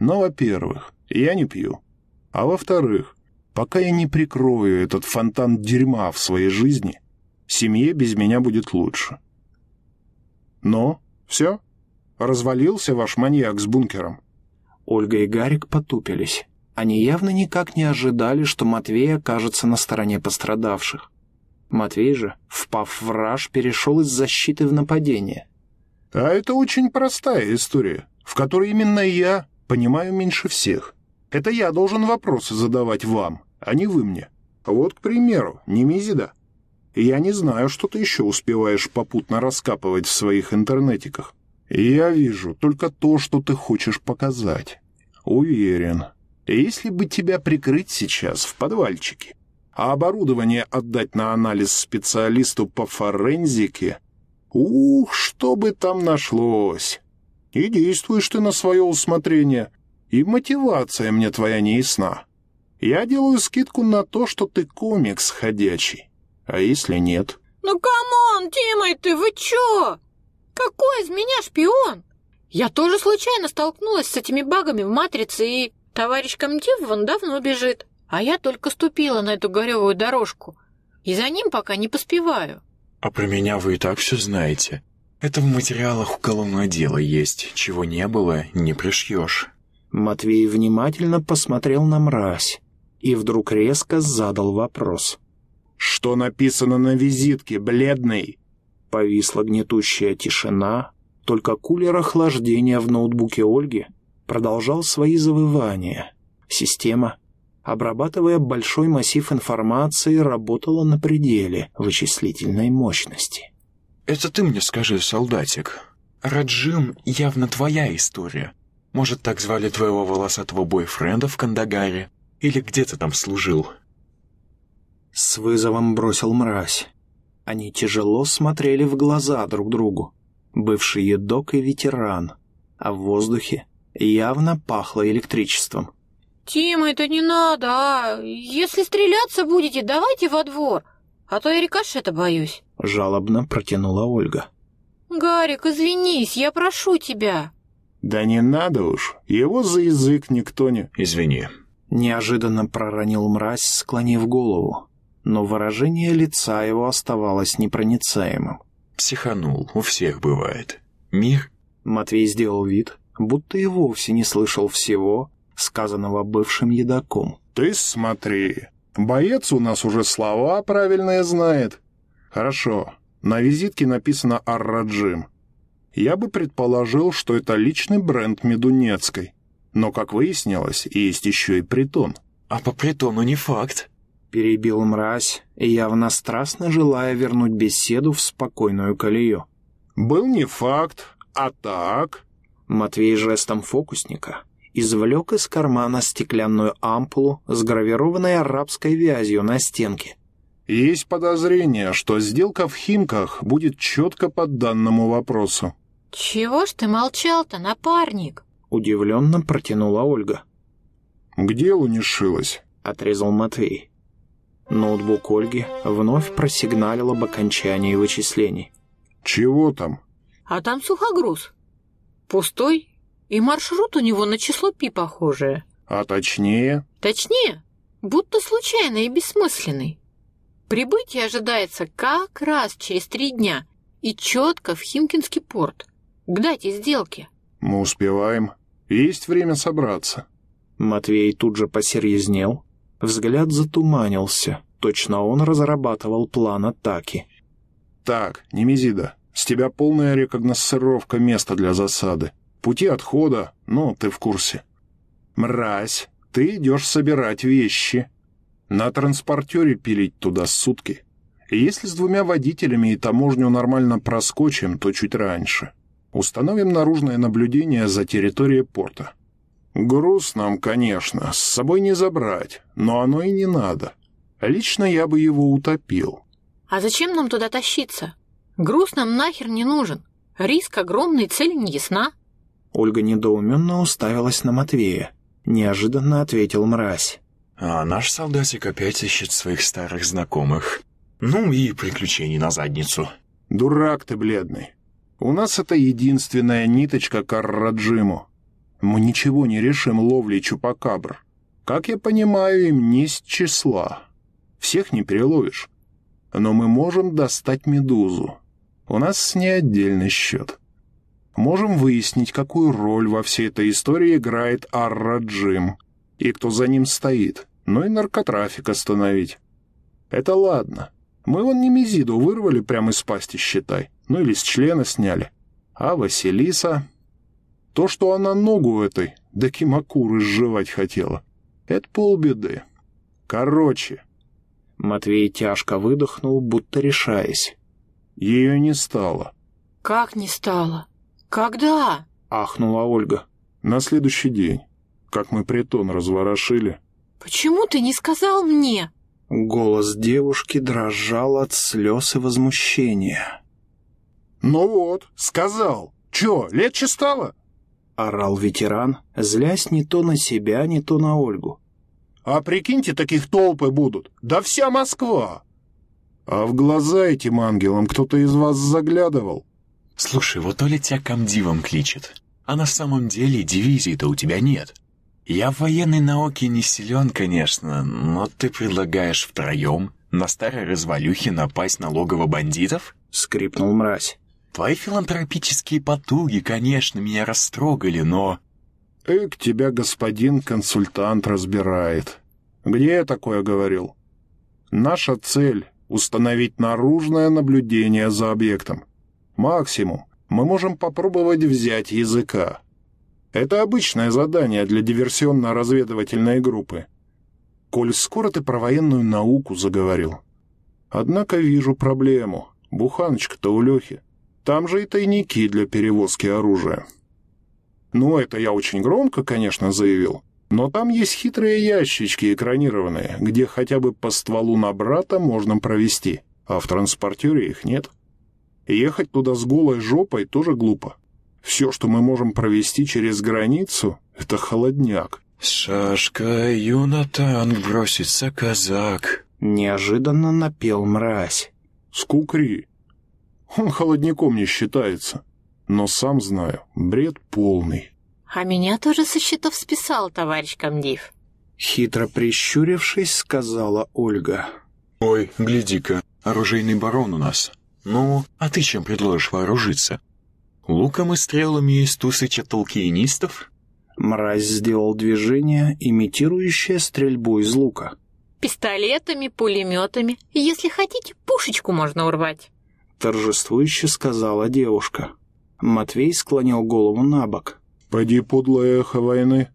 Но, во-первых, я не пью. А во-вторых, пока я не прикрою этот фонтан дерьма в своей жизни, семье без меня будет лучше. Но, все, развалился ваш маньяк с бункером. Ольга и Гарик потупились. Они явно никак не ожидали, что Матвей окажется на стороне пострадавших. Матвей же, впав в раж, перешел из защиты в нападение. А это очень простая история, в которой именно я понимаю меньше всех. Это я должен вопросы задавать вам, а не вы мне. Вот, к примеру, Немезида. Я не знаю, что ты еще успеваешь попутно раскапывать в своих интернетиках. Я вижу только то, что ты хочешь показать. Уверен, если бы тебя прикрыть сейчас в подвальчике, а оборудование отдать на анализ специалисту по форензике, ух, что бы там нашлось. И действуешь ты на свое усмотрение, и мотивация мне твоя не ясна. Я делаю скидку на то, что ты комикс ходячий. А если нет? Ну, come on, Тимой, ты вы чё? Какой из меня шпион? Я тоже случайно столкнулась с этими багами в «Матрице» и... Товарищ комдив вон давно бежит, а я только ступила на эту кривую дорожку, и за ним пока не поспеваю. А про меня вы и так все знаете. Это в материалах уголовного дела есть, чего не было, не пришьешь. Матвей внимательно посмотрел на мразь и вдруг резко задал вопрос. «Что написано на визитке, бледный?» Повисла гнетущая тишина, только кулер охлаждения в ноутбуке Ольги продолжал свои завывания. Система, обрабатывая большой массив информации, работала на пределе вычислительной мощности. «Это ты мне скажи, солдатик. Раджим явно твоя история. Может, так звали твоего волосатого бойфренда в Кандагаре? Или где ты там служил?» С вызовом бросил мразь. Они тяжело смотрели в глаза друг другу. Бывший едок и ветеран. А в воздухе Явно пахло электричеством. «Тима, это не надо, а? Если стреляться будете, давайте во двор, а то я рикошета боюсь», — жалобно протянула Ольга. «Гарик, извинись, я прошу тебя». «Да не надо уж, его за язык никто не...» «Извини». Неожиданно проронил мразь, склонив голову, но выражение лица его оставалось непроницаемым. «Психанул, у всех бывает. Мир...» Матвей сделал вид, будто и вовсе не слышал всего, сказанного бывшим едоком. «Ты смотри, боец у нас уже слова правильные знает. Хорошо, на визитке написано «Арраджим». Я бы предположил, что это личный бренд Медунецкой. Но, как выяснилось, есть еще и притон. А по притону не факт. Перебил мразь, явно страстно желая вернуть беседу в спокойную колею. Был не факт, а так... Матвей жестом фокусника извлек из кармана стеклянную ампулу с гравированной арабской вязью на стенке. «Есть подозрение, что сделка в Химках будет четко по данному вопросу». «Чего ж ты молчал-то, напарник?» — удивленно протянула Ольга. «К делу не шилась», — отрезал Матвей. Ноутбук Ольги вновь просигналил об окончании вычислений. Чего там? А там сухогруз. Пустой. И маршрут у него на число пи похожее. А точнее? Точнее, будто случайный и бессмысленный. Прибытие ожидается как раз через три дня и четко в Химкинский порт. К дате сделки. Мы успеваем. Есть время собраться. Матвей тут же посерьезнел. Взгляд затуманился. Точно он разрабатывал план атаки. Так, Немезида, с тебя полная рекогносцировка места для засады. Пути отхода, ну, ты в курсе. Мразь, ты идешь собирать вещи. На транспортере пилить туда сутки. И если с двумя водителями и таможню нормально проскочим, то чуть раньше. Установим наружное наблюдение за территорией порта. Груз нам, конечно, с собой не забрать, но оно и не надо. Лично я бы его утопил. А зачем нам туда тащиться? Груз нам нахер не нужен. Риск огромный, цель не ясна. Ольга недоуменно уставилась на Матвея. Неожиданно ответил мразь. А наш солдатик опять ищет своих старых знакомых. Ну и приключений на задницу. Дурак ты, бледный. У нас это единственная ниточка к Арраджиму. Мы ничего не решим ловлей чупакабр. Как я понимаю, им не с числа. Всех не переловишь. Но мы можем достать медузу. У нас с ней отдельный счет. Можем выяснить, какую роль во всей этой истории играет Арраджим и кто за ним стоит, ну и наркотрафик остановить. Это ладно. Мы вон Немезиду вырвали прямо из пасти, считай. Ну или с члена сняли. А Василиса... То, что она ногу этой Дакимакуры сживать хотела, это полбеды. Короче... Матвей тяжко выдохнул, будто решаясь. Ее не стало. Как не стало? Когда? Ахнула Ольга. На следующий день, как мы притон разворошили. Почему ты не сказал мне? Голос девушки дрожал от слез и возмущения. «Ну вот, сказал. Чё, легче стало?» Орал ветеран, злясь не то на себя, не то на Ольгу. «А прикиньте, таких толпы будут. Да вся Москва!» «А в глаза этим ангелам кто-то из вас заглядывал?» Слушай, вот Оля тебя комдивом кличет. А на самом деле дивизии-то у тебя нет. Я в военной науке не силен, конечно, но ты предлагаешь втроем на старой развалюхе напасть на логово бандитов? Скрипнул мразь. Твои филантропические потуги, конечно, меня растрогали, но... Эк, тебя господин консультант разбирает. Где я такое говорил? Наша цель — установить наружное наблюдение за объектом. Максимум мы можем попробовать взять языка. Это обычное задание для диверсионно-разведывательной группы. Коль скоро ты про военную науку заговорил. Однако вижу проблему. Буханочка-то у Лехи. Там же и тайники для перевозки оружия. Ну, это я очень громко, конечно, заявил. Но там есть хитрые ящички экранированные, где хотя бы по стволу на брата можно провести, а в транспортере их нет. Ехать туда с голой жопой тоже глупо. Все, что мы можем провести через границу, это холодняк. «Сашка, Юнатан, бросится казак!» Неожиданно напел мразь. «Скукри!» Он холодняком не считается. Но сам знаю, бред полный. А меня тоже со счетов списал товарищ комдив. Хитро прищурившись, сказала Ольга. «Ой, гляди-ка, оружейный барон у нас. Ну, а ты чем предложишь вооружиться? Луком и стрелами из тусыча толкиенистов?» Мразь сделал движение, имитирующее стрельбу из лука. Пистолетами, пулеметами. Если хотите, пушечку можно урвать. Торжествующе сказала девушка. Матвей склонил голову на бок. «Поди, подлое эхо войны.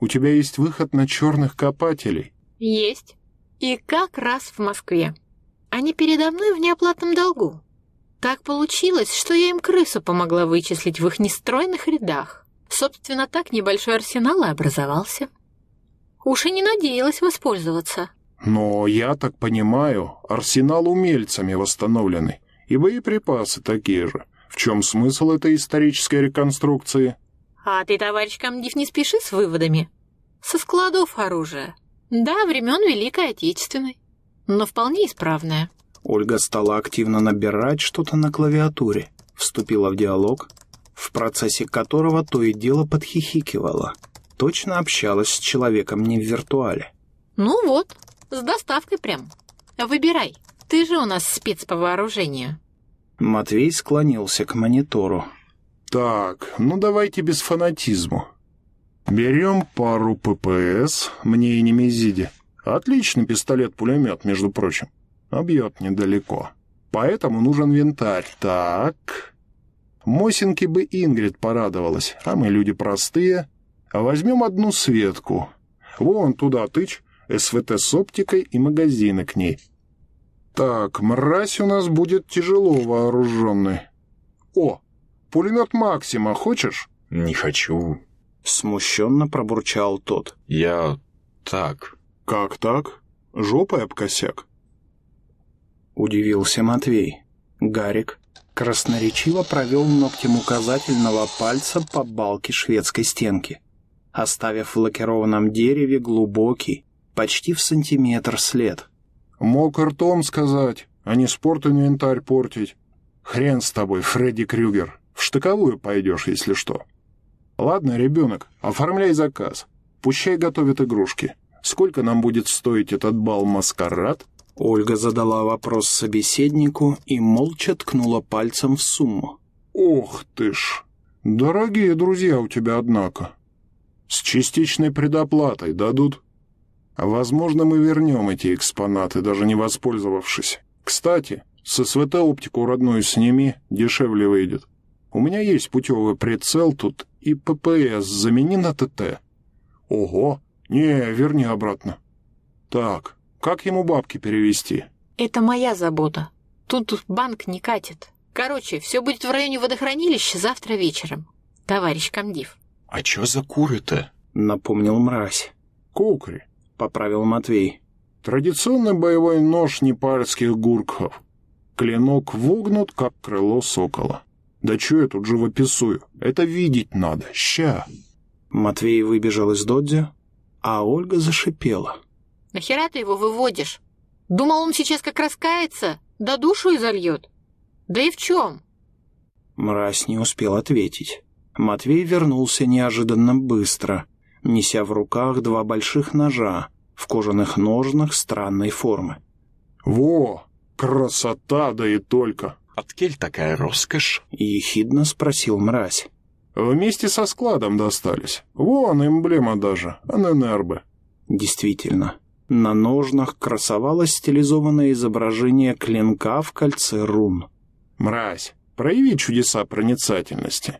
У тебя есть выход на черных копателей?» «Есть. И как раз в Москве. Они передо мной в неоплатном долгу. Так получилось, что я им крысу помогла вычислить в их нестройных рядах. Собственно, так небольшой арсенал и образовался. Уж и не надеялась воспользоваться». «Но я так понимаю, арсенал умельцами восстановленный, и боеприпасы такие же». В чем смысл этой исторической реконструкции? А ты, товарищ комдив, не спеши с выводами. Со складов оружия. Да, времен Великой Отечественной. Но вполне исправная. Ольга стала активно набирать что-то на клавиатуре, вступила в диалог, в процессе которого то и дело подхихикивала. Точно общалась с человеком не в виртуале. Ну вот, с доставкой прям. Выбирай, ты же у нас спец по вооружению. Матвей склонился к монитору. Так, ну давайте без фанатизму. Берем пару ППС, мне и Немезиде. Отличный пистолет-пулемет, между прочим. А бьет недалеко. Поэтому нужен винтарь. Так. Мосинки бы Ингрид порадовалась, а мы люди простые. А возьмем одну Светку. Вон туда тычь, СВТ с оптикой и магазины к ней. Так, мразь у нас будет тяжело вооруженный. О, пулемет Максима хочешь? Не хочу. Смущенно пробурчал тот. Я так. Как так? Жопой об косяк? Удивился Матвей. Гарик красноречиво провел ногтем указательного пальца по балке шведской стенки, оставив в лакированном дереве глубокий, почти в сантиметр след. Мог ртом сказать, а не спорт-инвентарь портить. Хрен с тобой, Фредди Крюгер. В штыковую пойдешь, если что. Ладно, ребенок, оформляй заказ. Пущай готовят игрушки. Сколько нам будет стоить этот бал-маскарад? Ольга задала вопрос собеседнику и молча ткнула пальцем в сумму. Ох ты ж! Дорогие друзья у тебя, однако. С частичной предоплатой дадут? А возможно, мы вернем эти экспонаты, даже не воспользовавшись. Кстати, с СВТ оптику родную сними, дешевле выйдет. У меня есть путевый прицел тут и ППС замени на ТТ. Ого, не, верни обратно. Так, как ему бабки перевести? Это моя забота. Тут банк не катит. Короче, все будет в районе водохранилища завтра вечером. Товарищ комдив. А чё за куры-то? Напомнил мразь. Кукри. — поправил Матвей. «Традиционный боевой нож непальских гуркхов. Клинок вогнут, как крыло сокола. Да чё я тут живописую? Это видеть надо. Ща!» Матвей выбежал из додзи, а Ольга зашипела. «Нахера ты его выводишь? Думал, он сейчас как раскается, да душу изольет. Да и в чем?» Мразь не успел ответить. Матвей вернулся неожиданно быстро — неся в руках два больших ножа в кожаных ножнах странной формы. «Во! Красота, да и только!» «Откель такая роскошь?» — ехидно спросил мразь. «Вместе со складом достались. Вон эмблема даже, ННРБ». Действительно, на ножнах красовалось стилизованное изображение клинка в кольце рун. «Мразь, прояви чудеса проницательности.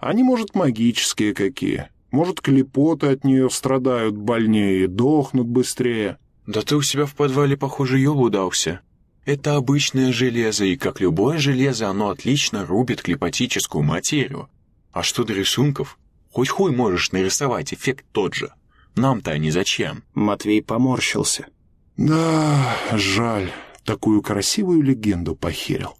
Они, может, магические какие. Может, клепоты от нее страдают больнее и дохнут быстрее. Да ты у себя в подвале, похоже, ёбу дался. Это обычное железо, и как любое железо, оно отлично рубит клепатическую материю. А что до рисунков? Хоть хуй можешь нарисовать, эффект тот же. Нам-то они зачем? Матвей поморщился. Да, жаль, такую красивую легенду похерил.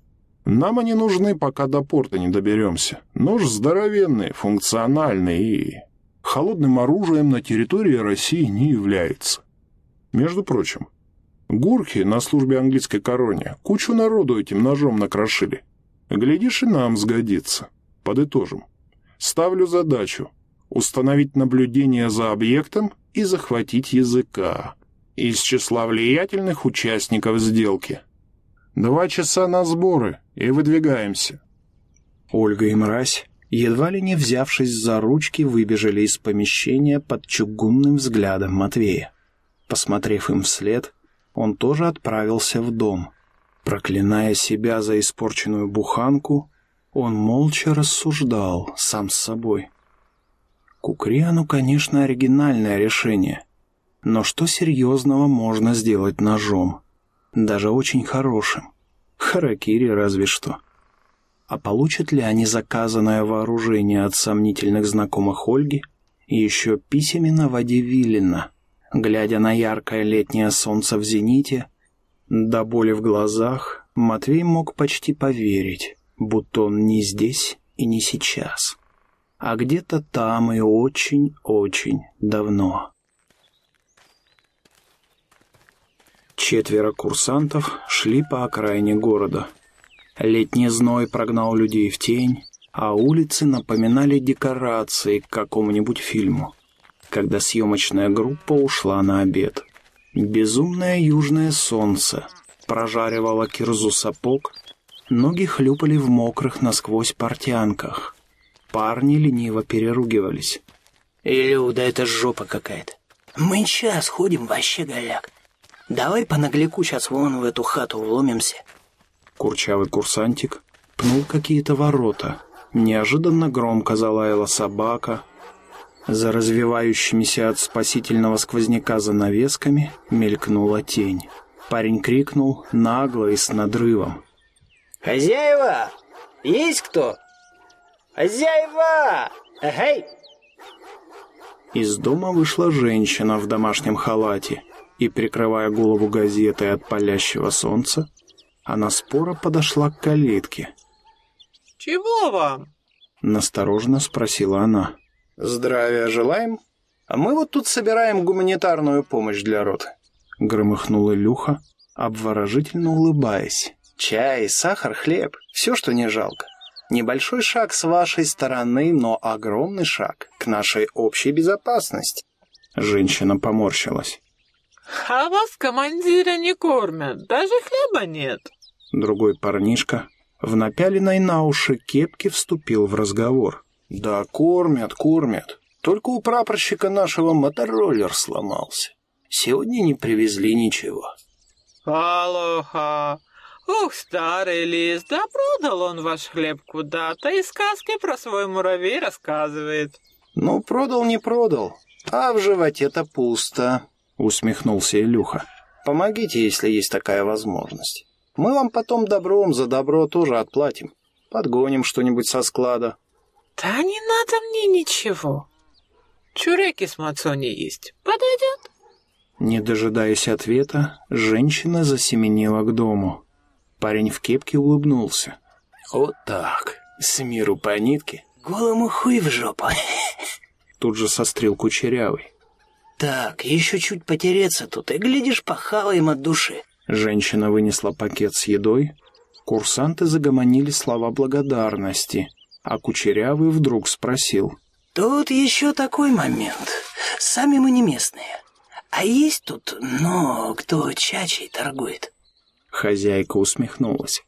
Нам они нужны, пока до порта не доберемся. Нож здоровенный, функциональный и холодным оружием на территории России не является. Между прочим, гурхи на службе английской короне кучу народу этим ножом накрошили. Глядишь, и нам сгодится. Подытожим. Ставлю задачу установить наблюдение за объектом и захватить языка из числа влиятельных участников сделки. Два часа на сборы и выдвигаемся. Ольга и Мразь едва ли не взявшись за ручки, выбежали из помещения под чугунным взглядом Матвея. Посмотрев им вслед, он тоже отправился в дом. Проклиная себя за испорченную буханку, он молча рассуждал сам с собой. Кукриану, конечно, оригинальное решение, но что серьезного можно сделать ножом? Даже очень хорошим. Харакири разве что. — а получат ли они заказанное вооружение от сомнительных знакомых Ольги и еще писями на воде Виллина, глядя на яркое летнее солнце в зените, до боли в глазах, Матвей мог почти поверить, будто он не здесь и не сейчас, а где-то там и очень-очень давно. Четверо курсантов шли по окраине города. Летний зной прогнал людей в тень, а улицы напоминали декорации к какому-нибудь фильму, когда съемочная группа ушла на обед. Безумное южное солнце прожаривало кирзу сапог, ноги хлюпали в мокрых насквозь портянках. Парни лениво переругивались. «Илю, да это жопа какая-то. Мы час ходим вообще голяк. Давай по нагляку сейчас вон в эту хату вломимся». Курчавый курсантик пнул какие-то ворота. Неожиданно громко залаяла собака. За развивающимися от спасительного сквозняка занавесками мелькнула тень. Парень крикнул нагло и с надрывом. «Хозяева! Есть кто? Хозяева! Эй!» Из дома вышла женщина в домашнем халате и, прикрывая голову газетой от палящего солнца, она споро подошла к калитке. «Чего вам?» — настороженно спросила она. «Здравия желаем. А мы вот тут собираем гуманитарную помощь для роты». Громыхнул Илюха, обворожительно улыбаясь. «Чай, сахар, хлеб — все, что не жалко. Небольшой шаг с вашей стороны, но огромный шаг к нашей общей безопасности». Женщина поморщилась. «А вас командира не кормят, даже хлеба нет». Другой парнишка в напяленной на уши кепке вступил в разговор. «Да кормят, кормят. Только у прапорщика нашего мотороллер сломался. Сегодня не привезли ничего». «Алоха! Ух, старый лис, да продал он ваш хлеб куда-то и сказки про свой муравей рассказывает». «Ну, продал, не продал, а в животе-то пусто», — усмехнулся Илюха. «Помогите, если есть такая возможность. Мы вам потом добром за добро тоже отплатим. Подгоним что-нибудь со склада». «Да не надо мне ничего. Чуреки с мацони есть. Подойдет?» Не дожидаясь ответа, женщина засеменила к дому. Парень в кепке улыбнулся. «Вот так, с миру по нитке». «Голому хуй в жопу». Тут же сострил кучерявый. «Так, еще чуть потереться тут, и, глядишь, похаваем от души». Женщина вынесла пакет с едой. Курсанты загомонили слова благодарности, а Кучерявый вдруг спросил. «Тут еще такой момент. Сами мы не местные. А есть тут, ну, кто чачей торгует?» Хозяйка усмехнулась.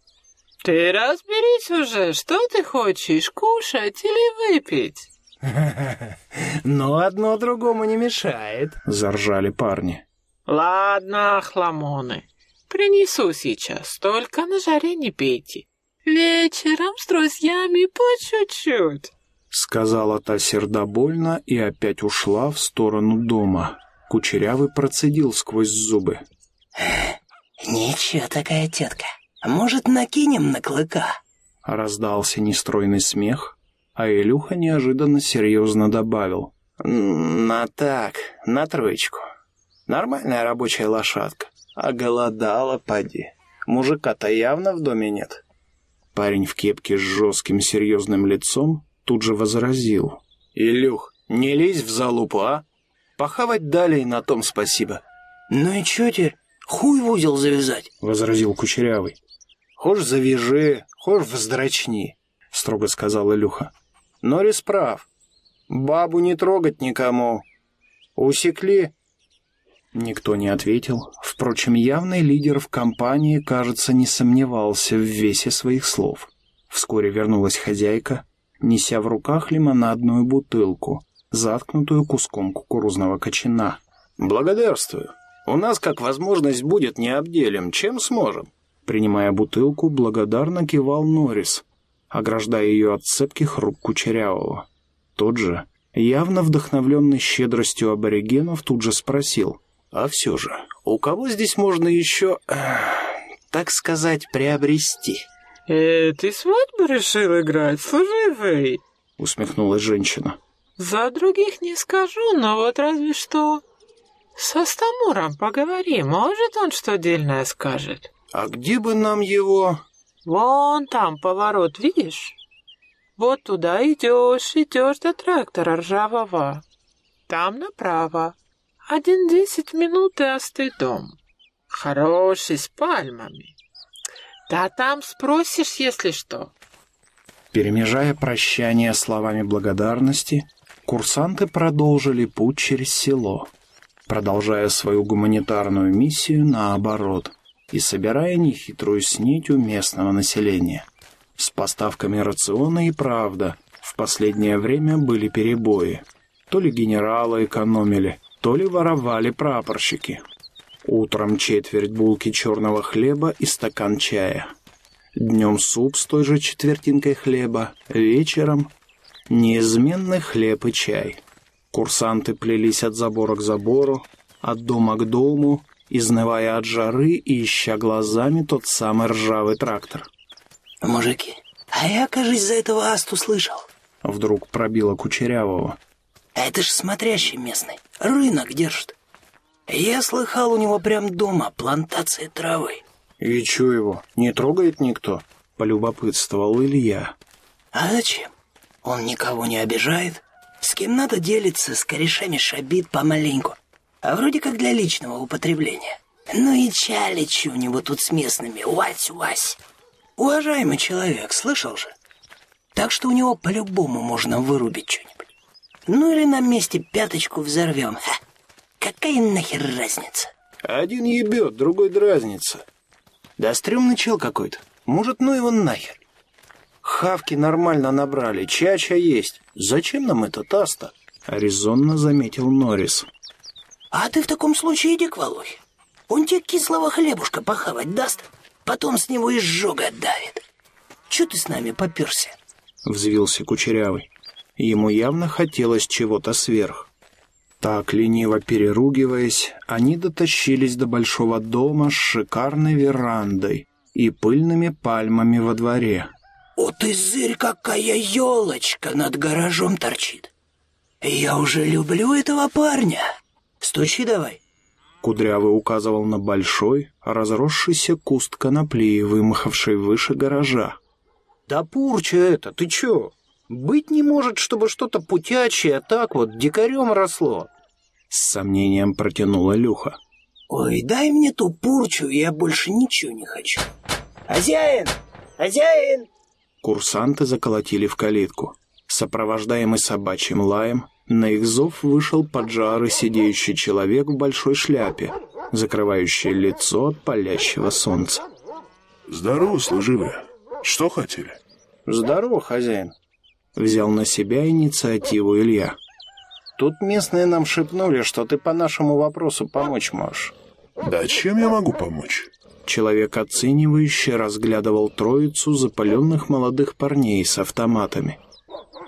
«Ты разберись уже, что ты хочешь, кушать или выпить?» «Но одно другому не мешает», — заржали парни. «Ладно, хламоны, принесу сейчас, только на жаре не пейте. Вечером с друзьями по чуть-чуть», — сказала та сердобольно и опять ушла в сторону дома. Кучерявый процедил сквозь зубы. «Ничего такая тетка. Может, накинем на клыка?» Раздался нестройный смех, а Илюха неожиданно серьезно добавил. «На так, на троечку. Нормальная рабочая лошадка. А голодала, поди. Мужика-то явно в доме нет». Парень в кепке с жестким серьезным лицом тут же возразил. «Илюх, не лезь в залупу, а? Похавать дали и на том спасибо». «Ну и чё теперь? Хуй в узел завязать?» — возразил Кучерявый. «Хошь завяжи, хошь вздрачни», — строго сказал Илюха. «Норис прав. Бабу не трогать никому. Усекли?» Никто не ответил. Впрочем, явный лидер в компании, кажется, не сомневался в весе своих слов. Вскоре вернулась хозяйка, неся в руках лимонадную бутылку, заткнутую куском кукурузного кочана. «Благодарствую. У нас, как возможность будет, не обделим. Чем сможем?» Принимая бутылку, благодарно кивал Норрис, ограждая ее от цепких рук Кучерявого. Тот же, явно вдохновленный щедростью аборигенов, тут же спросил. «А все же, у кого здесь можно еще, э, так сказать, приобрести?» «Э, ты свадьбу решил играть, служивый?» — усмехнулась женщина. «За других не скажу, но вот разве что...» «Со Стамуром поговори, может, он что дельное скажет». «А где бы нам его...» «Вон там поворот, видишь? Вот туда идешь, идешь до трактора ржавого. Там направо. Один десять минут и остый дом. Хороший, с пальмами. Да там спросишь, если что. Перемежая прощание словами благодарности, курсанты продолжили путь через село, продолжая свою гуманитарную миссию наоборот и собирая нехитрую снить у местного населения. С поставками рациона и правда в последнее время были перебои. То ли генералы экономили, то ли воровали прапорщики. Утром четверть булки черного хлеба и стакан чая. Днем суп с той же четвертинкой хлеба, вечером неизменный хлеб и чай. Курсанты плелись от забора к забору, от дома к дому, изнывая от жары и ища глазами тот самый ржавый трактор. Мужики, а я, кажется, за этого асту слышал. Вдруг пробило Кучерявого. Это ж смотрящий местный, рынок держит. Я слыхал, у него прям дома плантация травы. «И чё его, не трогает никто?» — полюбопытствовал Илья. А зачем? Он никого не обижает. С кем надо делиться, с корешами шабит помаленьку. А вроде как для личного употребления. Ну и чаличи у него тут с местными, вась-вась. Уважаемый человек, слышал же? Так что у него по-любому можно вырубить что-нибудь. Ну или на месте пяточку взорвем. Ха. Какая нахер разница? Один ебет, другой дразнится. Да стрёмный чел какой-то. Может, ну его нахер. Хавки нормально набрали, чача есть. Зачем нам это таста? Резонно заметил Норрис. А ты в таком случае иди к Валухе. Он тебе кислого хлебушка похавать даст, потом с него изжога давит. Чё ты с нами поперся? Взвился Кучерявый. Ему явно хотелось чего-то сверх. Так, лениво переругиваясь, они дотащились до большого дома с шикарной верандой и пыльными пальмами во дворе. «О ты, зырь, какая елочка над гаражом торчит! Я уже люблю этого парня! Стучи давай!» Кудрявый указывал на большой, разросшийся куст конопли, вымахавший выше гаража. «Да пурча это, ты чё? Быть не может, чтобы что-то путячее так вот дикарем росло!» С сомнением протянула Люха. «Ой, дай мне ту пурчу, я больше ничего не хочу!» «Хозяин! Хозяин!» Курсанты заколотили в калитку. Сопровождаемый собачьим лаем, на их зов вышел поджарый сидеющий человек в большой шляпе, закрывающий лицо от палящего солнца. Здорово, служивые. Что хотели? «Здорово, хозяин!» Взял на себя инициативу Илья. «Тут местные нам шепнули, что ты по нашему вопросу помочь можешь». Да чем я могу помочь? Человек оценивающе разглядывал троицу запаленных молодых парней с автоматами.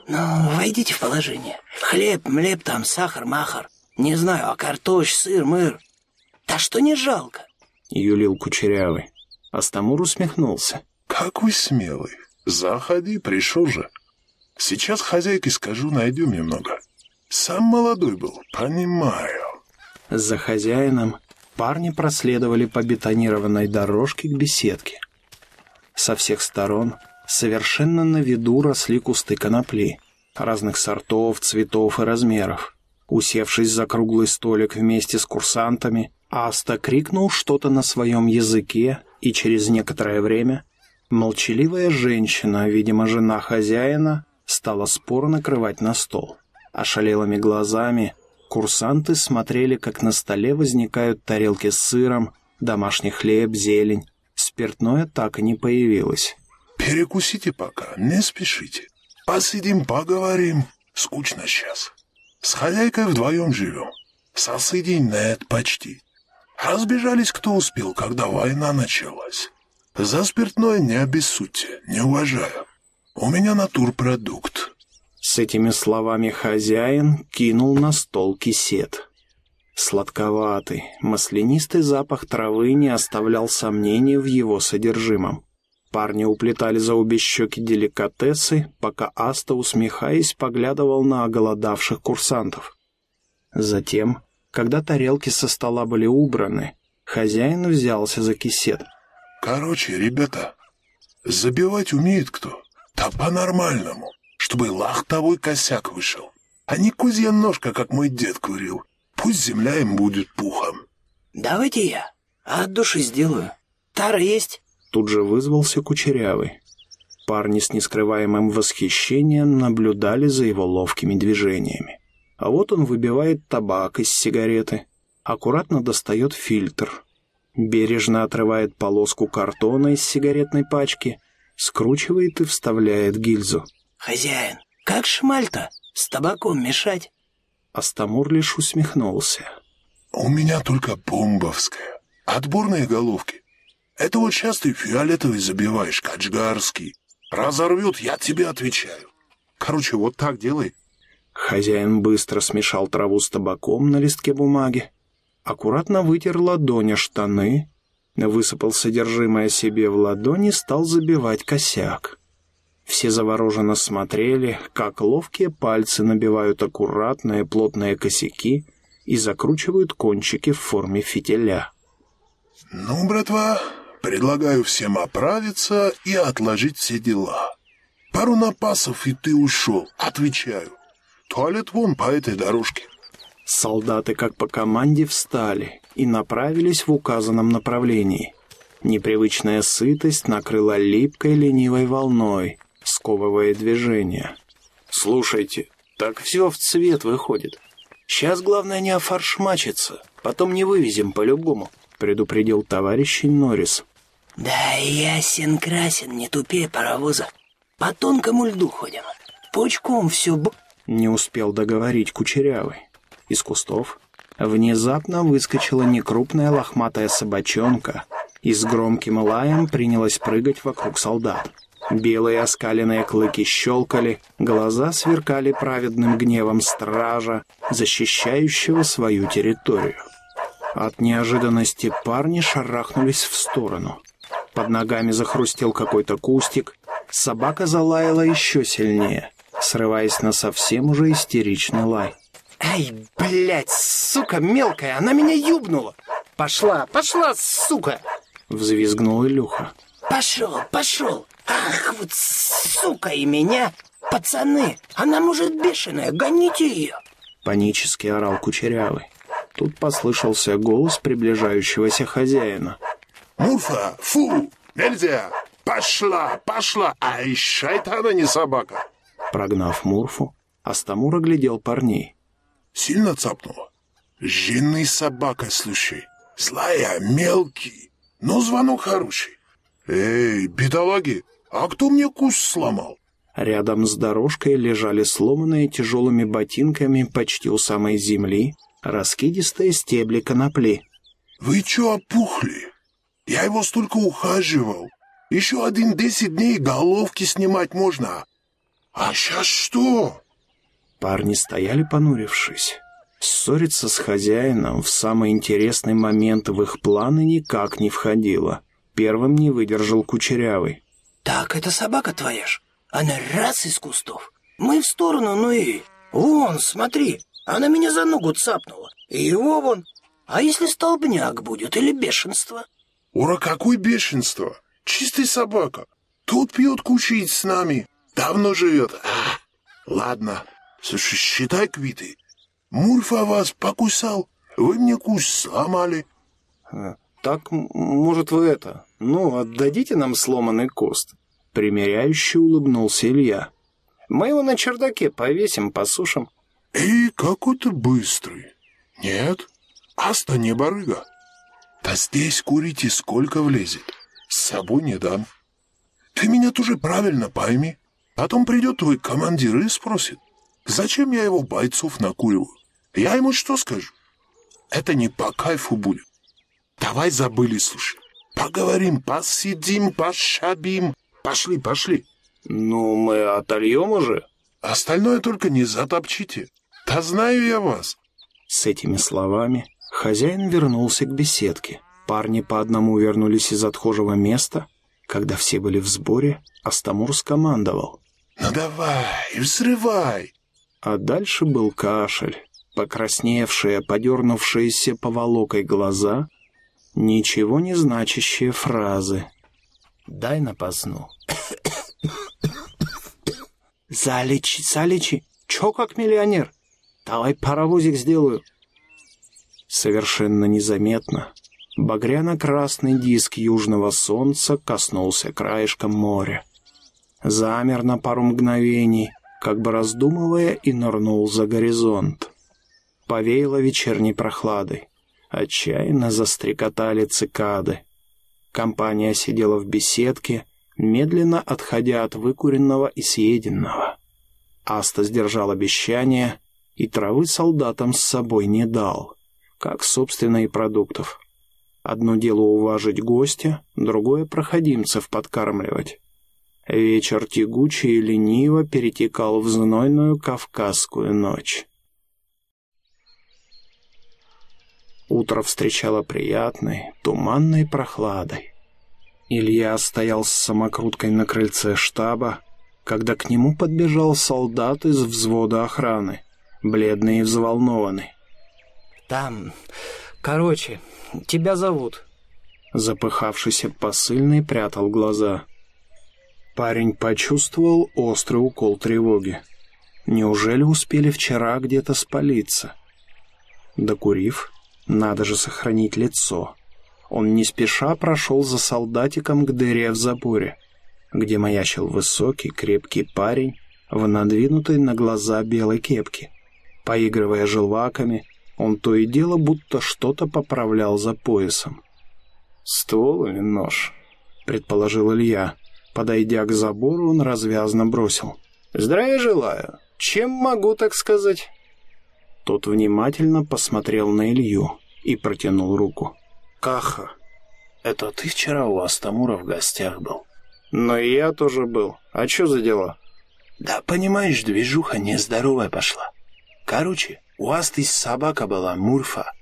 «Ну, войдите в положение. Хлеб, млеб там, сахар, махар. Не знаю, а картош, сыр, мыр. Да что не жалко?» Юлил Кучерявый. Астамур усмехнулся. Какой смелый. Заходи, пришел же. Сейчас хозяйке скажу, найдем немного. Сам молодой был, понимаю. За хозяином парни проследовали по бетонированной дорожке к беседке. Со всех сторон совершенно на виду росли кусты конопли, разных сортов, цветов и размеров. Усевшись за круглый столик вместе с курсантами, Аста крикнул что-то на своем языке, и через некоторое время молчаливая женщина, видимо, жена хозяина, стала споро накрывать на стол. Ошалелыми глазами курсанты смотрели, как на столе возникают тарелки с сыром, домашний хлеб, зелень. Спиртное так и не появилось. Перекусите пока, не спешите. Посидим, поговорим. Скучно сейчас. С хозяйкой вдвоем живем. Соседей нет почти. Разбежались кто успел, когда война началась. За спиртное не обессудьте, не уважаю. У меня натурпродукт. С этими словами хозяин кинул на стол кисет. Сладковатый, маслянистый запах травы не оставлял сомнений в его содержимом. Парни уплетали за обе щеки деликатесы, пока Аста, усмехаясь, поглядывал на оголодавших курсантов. Затем, когда тарелки со стола были убраны, хозяин взялся за кисет. Короче, ребята, забивать умеет кто? Да по-нормальному, чтобы лахтовой косяк вышел. А не кузья ножка, как мой дед курил. Пусть земля им будет пухом. «Давайте я. А от души сделаю. Тара есть?» Тут же вызвался Кучерявый. Парни с нескрываемым восхищением наблюдали за его ловкими движениями. А вот он выбивает табак из сигареты, аккуратно достает фильтр, бережно отрывает полоску картона из сигаретной пачки, скручивает и вставляет гильзу. «Хозяин, как шмаль-то? С табаком мешать?» Астамур лишь усмехнулся. «У меня только бомбовская. Отборные головки. Это вот сейчас ты фиолетовый забиваешь, качгарский. Разорвет, я тебе отвечаю. Короче, вот так делай». Хозяин быстро смешал траву с табаком на листке бумаги, аккуратно вытер ладони штаны, высыпал содержимое себе в ладони и стал забивать косяк. Все завороженно смотрели, как ловкие пальцы набивают аккуратные плотные косяки и закручивают кончики в форме фитиля. «Ну, братва, предлагаю всем оправиться и отложить все дела. Пару напасов, и ты ушел, отвечаю. Туалет вон по этой дорожке». Солдаты, как по команде, встали и направились в указанном направлении. Непривычная сытость накрыла липкой ленивой волной, сковывая движение. «Слушайте, так все в цвет выходит. Сейчас главное не офаршмачиться, потом не вывезем по-любому», предупредил товарищ Норрис. «Да ясен-красен, не тупее паровоза. По тонкому льду ходим. Пучком все б...» Не успел договорить Кучерявый. Из кустов внезапно выскочила некрупная лохматая собачонка и с громким лаем принялась прыгать вокруг солдат. Белые оскаленные клыки щелкали, глаза сверкали праведным гневом стража, защищающего свою территорию. От неожиданности парни шарахнулись в сторону. Под ногами захрустел какой-то кустик, собака залаяла еще сильнее, срываясь на совсем уже истеричный лай. «Ай, блядь, сука мелкая, она меня юбнула! Пошла, пошла, сука!» Взвизгнул Илюха. «Пошел, пошел! Ах, вот сука и меня! Пацаны, она может бешеная, гоните ее!» Панически орал Кучерявый. Тут послышался голос приближающегося хозяина. «Мурфа, фу, нельзя! Пошла, пошла! Ай, шайтана не собака!» Прогнав Мурфу, Астамур оглядел парней. Сильно цапнула? Жирный собака, слушай. Злая, мелкий, но звонок хороший. Эй, бедолаги, а кто мне куст сломал? Рядом с дорожкой лежали сломанные тяжелыми ботинками почти у самой земли раскидистые стебли конопли. «Вы чё опухли? Я его столько ухаживал. Еще один десять дней головки снимать можно. А сейчас что?» Парни стояли понурившись. Ссориться с хозяином в самый интересный момент в их планы никак не входило. Первым не выдержал Кучерявый. «Так, это собака твоя ж. Она раз из кустов. Мы в сторону, ну и... Вон, смотри, она меня за ногу цапнула. И его вон. А если столбняк будет или бешенство?» «Ура, какое бешенство! Чистый собака. Тут пьет, кучить с нами. Давно живет. Ладно, Слушай, считай квиты. Мурфа вас покусал, вы мне кусь сломали. Так, может, вы это... Ну, отдадите нам сломанный кост. Примеряюще улыбнулся Илья. Мы его на чердаке повесим, посушим. И какой ты быстрый. Нет, аста не барыга. Да здесь курите сколько влезет. С собой не дам. Ты меня тоже правильно пойми. Потом придет твой командир и спросит. Зачем я его бойцов накуриваю? Я ему что скажу? Это не по кайфу будет. Давай забыли, слушай. Поговорим, посидим, пошабим. Пошли, пошли. Ну, мы отольем уже. Остальное только не затопчите. Да знаю я вас. С этими словами хозяин вернулся к беседке. Парни по одному вернулись из отхожего места. Когда все были в сборе, Астамур скомандовал. «Ну давай, взрывай!» А дальше был кашель, покрасневшие, подернувшиеся поволокой глаза, ничего не значащие фразы. «Дай напасну». «Залечи, залечи! Чё как миллионер? Давай паровозик сделаю». Совершенно незаметно Багряно-красный диск южного солнца коснулся краешком моря. Замер на пару мгновений, как бы раздумывая, и нырнул за горизонт. Повеяло вечерней прохладой. Отчаянно застрекотали цикады. Компания сидела в беседке, медленно отходя от выкуренного и съеденного. Аста сдержал обещание и травы солдатам с собой не дал, как, собственно, и продуктов. Одно дело уважить гостя, другое — проходимцев подкармливать. Вечер тягучий и лениво перетекал в знойную кавказскую ночь. Утро встречало приятной, туманной прохладой. Илья стоял с самокруткой на крыльце штаба, когда к нему подбежал солдат из взвода охраны, бледный и взволнованный. «Там... Короче, тебя зовут». Запыхавшийся посыльный прятал глаза. Парень почувствовал острый укол тревоги. Неужели успели вчера где-то спалиться? Докурив, надо же сохранить лицо. Он не спеша прошел за солдатиком к дыре в заборе, где маячил высокий, крепкий парень в надвинутой на глаза белой кепке. Поигрывая желваками, он то и дело будто что-то поправлял за поясом. «Ствол или нож?» — предположил Илья. Подойдя к забору, он развязно бросил. «Здравия желаю. Чем могу, так сказать?» Тот внимательно посмотрел на Илью и протянул руку. «Каха, это ты вчера у Астамура в гостях был?» «Но и я тоже был. А что за дела?» «Да, понимаешь, движуха нездоровая пошла. Короче, у Асты собака была, Мурфа.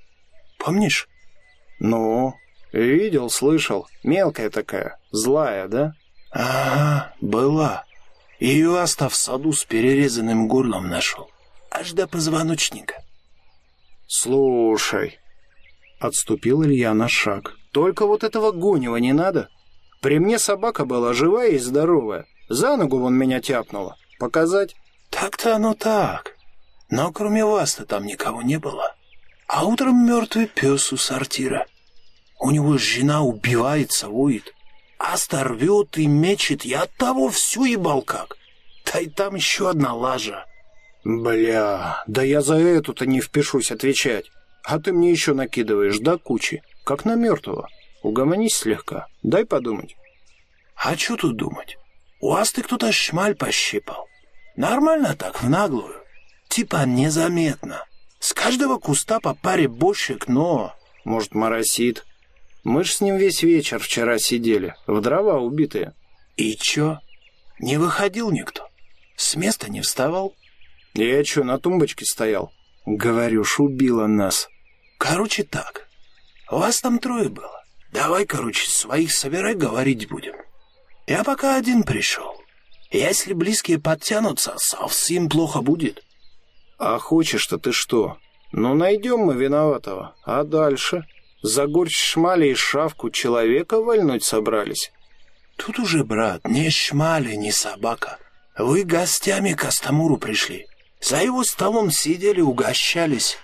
Помнишь?» «Ну, видел, слышал. Мелкая такая, злая, да?» «Ага, была. Ее Аста в саду с перерезанным горлом нашел аж до позвоночника. «Слушай», — отступил Илья на шаг, — «только вот этого гонева не надо. При мне собака была живая и здоровая. За ногу вон меня тяпнула. Показать?» «Так-то оно так. Но кроме вас-то там никого не было. А утром мертвый пес у сортира. У него жена убивается, воет. А рвет и мечет, я от того всю ебал как. Да и там еще одна лажа. «Бля, да я за эту-то не впишусь отвечать. А ты мне еще накидываешь до кучи, как на мертвого. Угомонись слегка, дай подумать». «А что тут думать? У вас ты кто-то шмаль пощипал. Нормально так, в наглую. Типа незаметно. С каждого куста по паре бошек, но...» «Может, моросит. Мы ж с ним весь вечер вчера сидели, в дрова убитые». «И чё? Не выходил никто? С места не вставал?» «Я что, на тумбочке стоял?» «Говорю, убила нас». «Короче так. Вас там трое было. Давай, короче, своих собирай, говорить будем. Я пока один пришел. Если близкие подтянутся, совсем плохо будет». «А хочешь-то ты что? Ну, найдем мы виноватого. А дальше? За горсть шмали и шавку человека вольнуть собрались?» «Тут уже, брат, не шмали, не собака. Вы гостями к Астамуру пришли. За его столом сидели, угощались.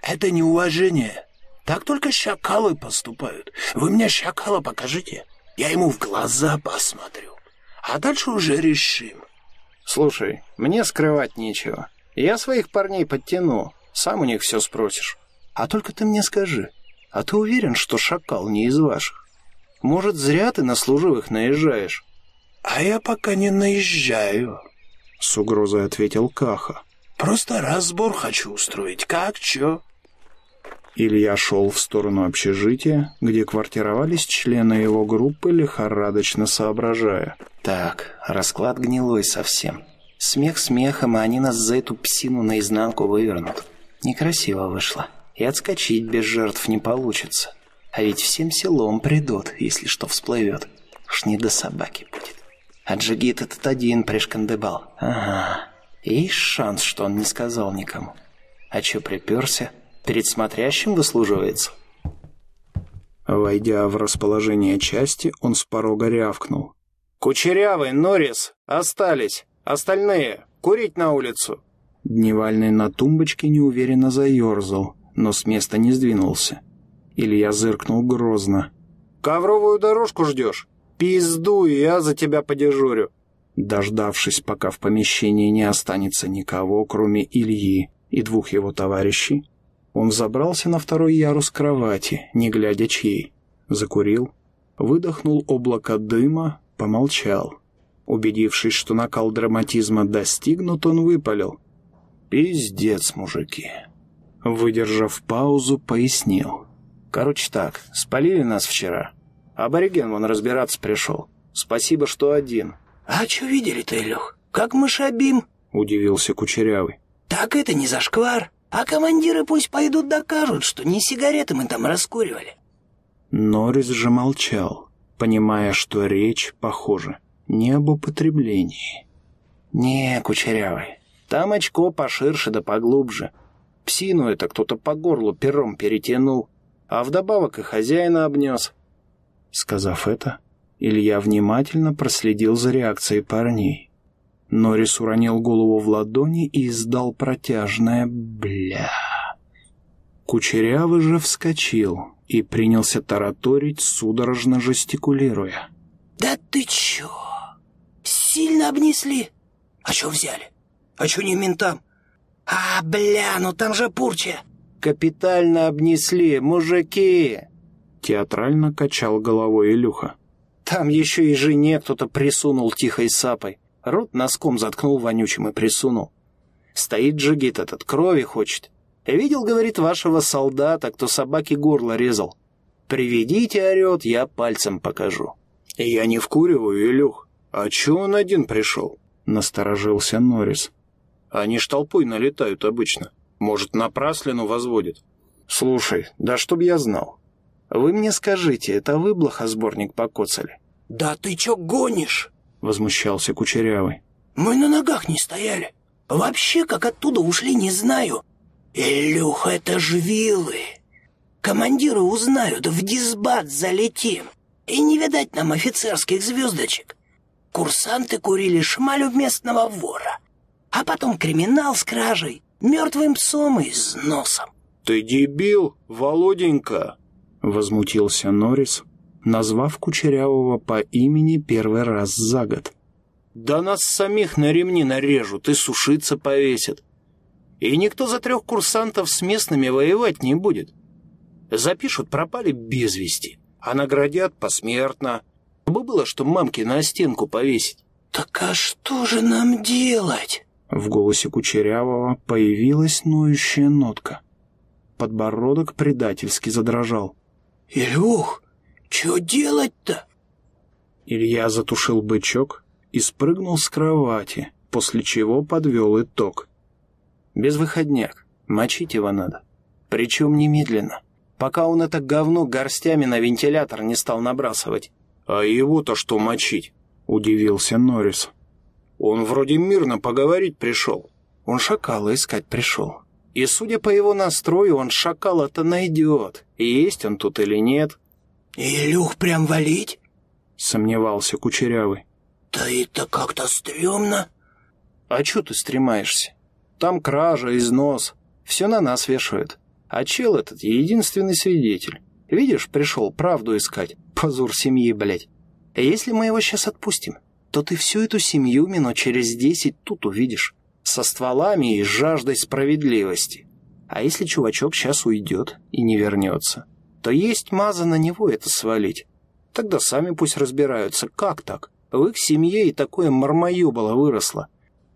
Это неуважение. Так только шакалы поступают. Вы мне шакала покажите. Я ему в глаза посмотрю. А дальше уже решим. Слушай, мне скрывать нечего. Я своих парней подтяну. Сам у них все спросишь. А только ты мне скажи, а ты уверен, что шакал не из ваших? Может, зря ты на служивых наезжаешь? А я пока не наезжаю. С угрозой ответил Каха. «Просто разбор хочу устроить. Как, чё?» Илья шел в сторону общежития, где квартировались члены его группы, лихорадочно соображая. «Так, расклад гнилой совсем. Смех смехом, а они нас за эту псину наизнанку вывернут. Некрасиво вышло. И отскочить без жертв не получится. А ведь всем селом придут, если что всплывет. Уж не до собаки будет. А джигит этот один пришкандыбал. Ага. Есть шанс, что он не сказал никому. А чё приперся? Перед смотрящим выслуживается. Войдя в расположение части, он с порога рявкнул. «Кучерявый, Норрис, остались. Остальные, курить на улицу!» Дневальный на тумбочке неуверенно заерзал, но с места не сдвинулся. Илья зыркнул грозно. «Ковровую дорожку ждешь? Пизду, я за тебя подежурю». Дождавшись, пока в помещении не останется никого, кроме Ильи и двух его товарищей, он забрался на второй ярус кровати, не глядя чьей. Закурил, выдохнул облако дыма, помолчал. Убедившись, что накал драматизма достигнут, он выпалил. «Пиздец, мужики!» Выдержав паузу, пояснил. «Короче так, спалили нас вчера. Абориген вон разбираться пришел. Спасибо, что один». «А что видели-то, Илюх? Как мы шабим?» — удивился Кучерявый. «Так это не зашквар. А командиры пусть пойдут докажут, что не сигареты мы там раскуривали». Норрис же молчал, понимая, что речь, похоже, не об употреблении. «Не, Кучерявый, там очко поширше да поглубже. Псину это кто-то по горлу пером перетянул, а вдобавок и хозяина обнес». Сказав это, Илья внимательно проследил за реакцией парней. Норрис уронил голову в ладони и издал протяжное «бля». Кучерявый же вскочил и принялся тараторить, судорожно жестикулируя. «Да ты чё? Сильно обнесли? А чё взяли? А чё не ментам? А, бля, ну там же пурча!» «Капитально обнесли, мужики!» Театрально качал головой Илюха. «Там еще и жене кто-то присунул тихой сапой. Рот носком заткнул вонючим и присунул. Стоит джигит этот, крови хочет. Видел, говорит, вашего солдата, кто собаке горло резал. Приведите, орет, я пальцем покажу. Я не вкуриваю, Илюх. А че он один пришел? Насторожился Норрис. Они ж толпой налетают обычно. Может, напраслину возводят. Слушай, да чтоб я знал. Вы мне скажите, это вы блохосборник покоцали? «Да ты чё гонишь?» — возмущался Кучерявый. «Мы на ногах не стояли. Вообще, как оттуда ушли, не знаю. Илюха, это ж вилы. Командиры узнают, в дисбат залетим. И не видать нам офицерских звездочек. Курсанты курили шмалю местного вора. А потом криминал с кражей, мертвым псом и с носом. «Ты дебил, Володенька!» — возмутился Норрис, назвав Кучерявого по имени первый раз за год. «Да нас самих на ремни нарежут и сушиться повесят. И никто за трех курсантов с местными воевать не будет. Запишут, пропали без вести, а наградят посмертно. Бы было, что мамки на стенку повесить». «Так а что же нам делать?» В голосе Кучерявого появилась ноющая нотка. Подбородок предательски задрожал. «Илюх, что делать-то?» Илья затушил бычок и спрыгнул с кровати, после чего подвел итог. «Без выходняк. Мочить его надо. Причем немедленно, пока он это говно горстями на вентилятор не стал набрасывать». «А его-то что мочить?» — удивился Норрис. «Он вроде мирно поговорить пришел. Он шакала искать пришел. И, судя по его настрою, он шакала-то найдет, есть он тут или нет». «Илюх, прям валить?» — сомневался Кучерявый. «Да это как-то стрёмно». «А чё ты стремаешься? Там кража, износ. Все на нас вешают. А чел этот единственный свидетель. Видишь, пришел правду искать. Позор семьи, блядь. Если мы его сейчас отпустим, то ты всю эту семью минут через десять тут увидишь. Со стволами и жаждой справедливости. А если чувачок сейчас уйдет и не вернется, то есть маза на него это свалить. Тогда сами пусть разбираются, как так? В их семье и такое мармоёбало выросло.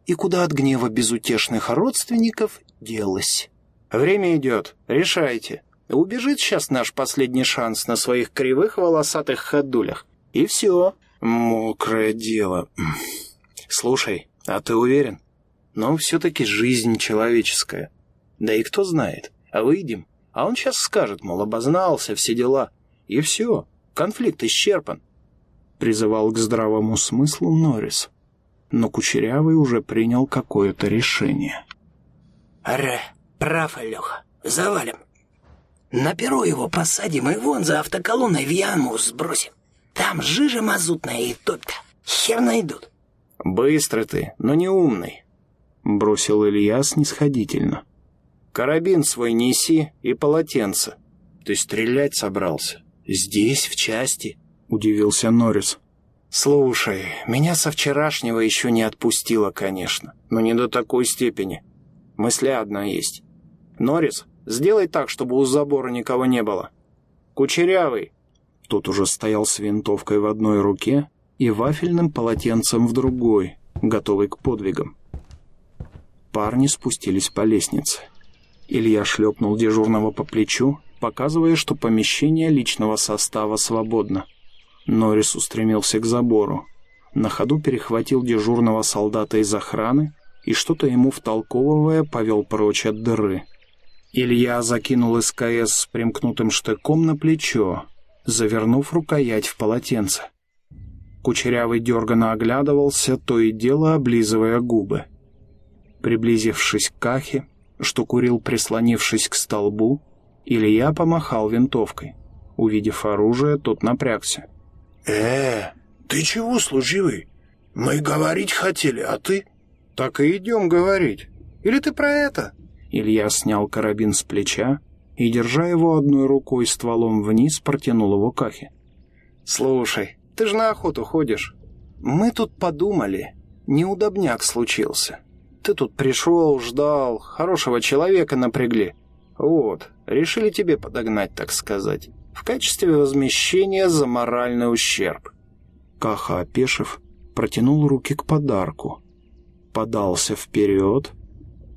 И куда от гнева безутешных родственников делось? Время идет, решайте. Убежит сейчас наш последний шанс на своих кривых волосатых ходулях. И все. Мокрое дело. Слушай, а ты уверен? Но все-таки жизнь человеческая. Да и кто знает. А выйдем, а он сейчас скажет, мол, обознался, все дела. И все, конфликт исчерпан. Призывал к здравому смыслу Норрис. Но Кучерявый уже принял какое-то решение. «Аре, прав, Алёха, завалим. На перо его посадим и вон за автоколонной в яму сбросим. Там жижа мазутная и топь-то. Хер найдут». «Быстро ты, но не умный», — бросил Илья снисходительно. «Карабин свой неси и полотенце. Ты стрелять собрался? Здесь, в части?» — удивился Норрис. «Слушай, меня со вчерашнего еще не отпустило, конечно, но не до такой степени. Мысля одна есть. Норрис, сделай так, чтобы у забора никого не было. Кучерявый!» Тот уже стоял с винтовкой в одной руке и вафельным полотенцем в другой, готовый к подвигам. Парни спустились по лестнице. Илья шлепнул дежурного по плечу, показывая, что помещение личного состава свободно. Норрис устремился к забору. На ходу перехватил дежурного солдата из охраны и, что-то ему втолковывая, повел прочь от дыры. Илья закинул СКС с примкнутым штыком на плечо, завернув рукоять в полотенце. Кучерявый дерганно оглядывался, то и дело облизывая губы. Приблизившись к Кахе, что курил, прислонившись к столбу, Илья помахал винтовкой. Увидев оружие, тот напрягся. «Э, ты чего, служивый? Мы говорить хотели, а ты...» «Так и идем говорить. Или ты про это?» Илья снял карабин с плеча и, держа его одной рукой стволом вниз, протянул его Кахе. «Слушай, ты же на охоту ходишь. Мы тут подумали, неудобняк случился. Ты тут пришел, ждал, хорошего человека напрягли. Вот, решили тебе подогнать, так сказать, в качестве возмещения за моральный ущерб». Каха, опешив, протянул руки к подарку. Подался вперед.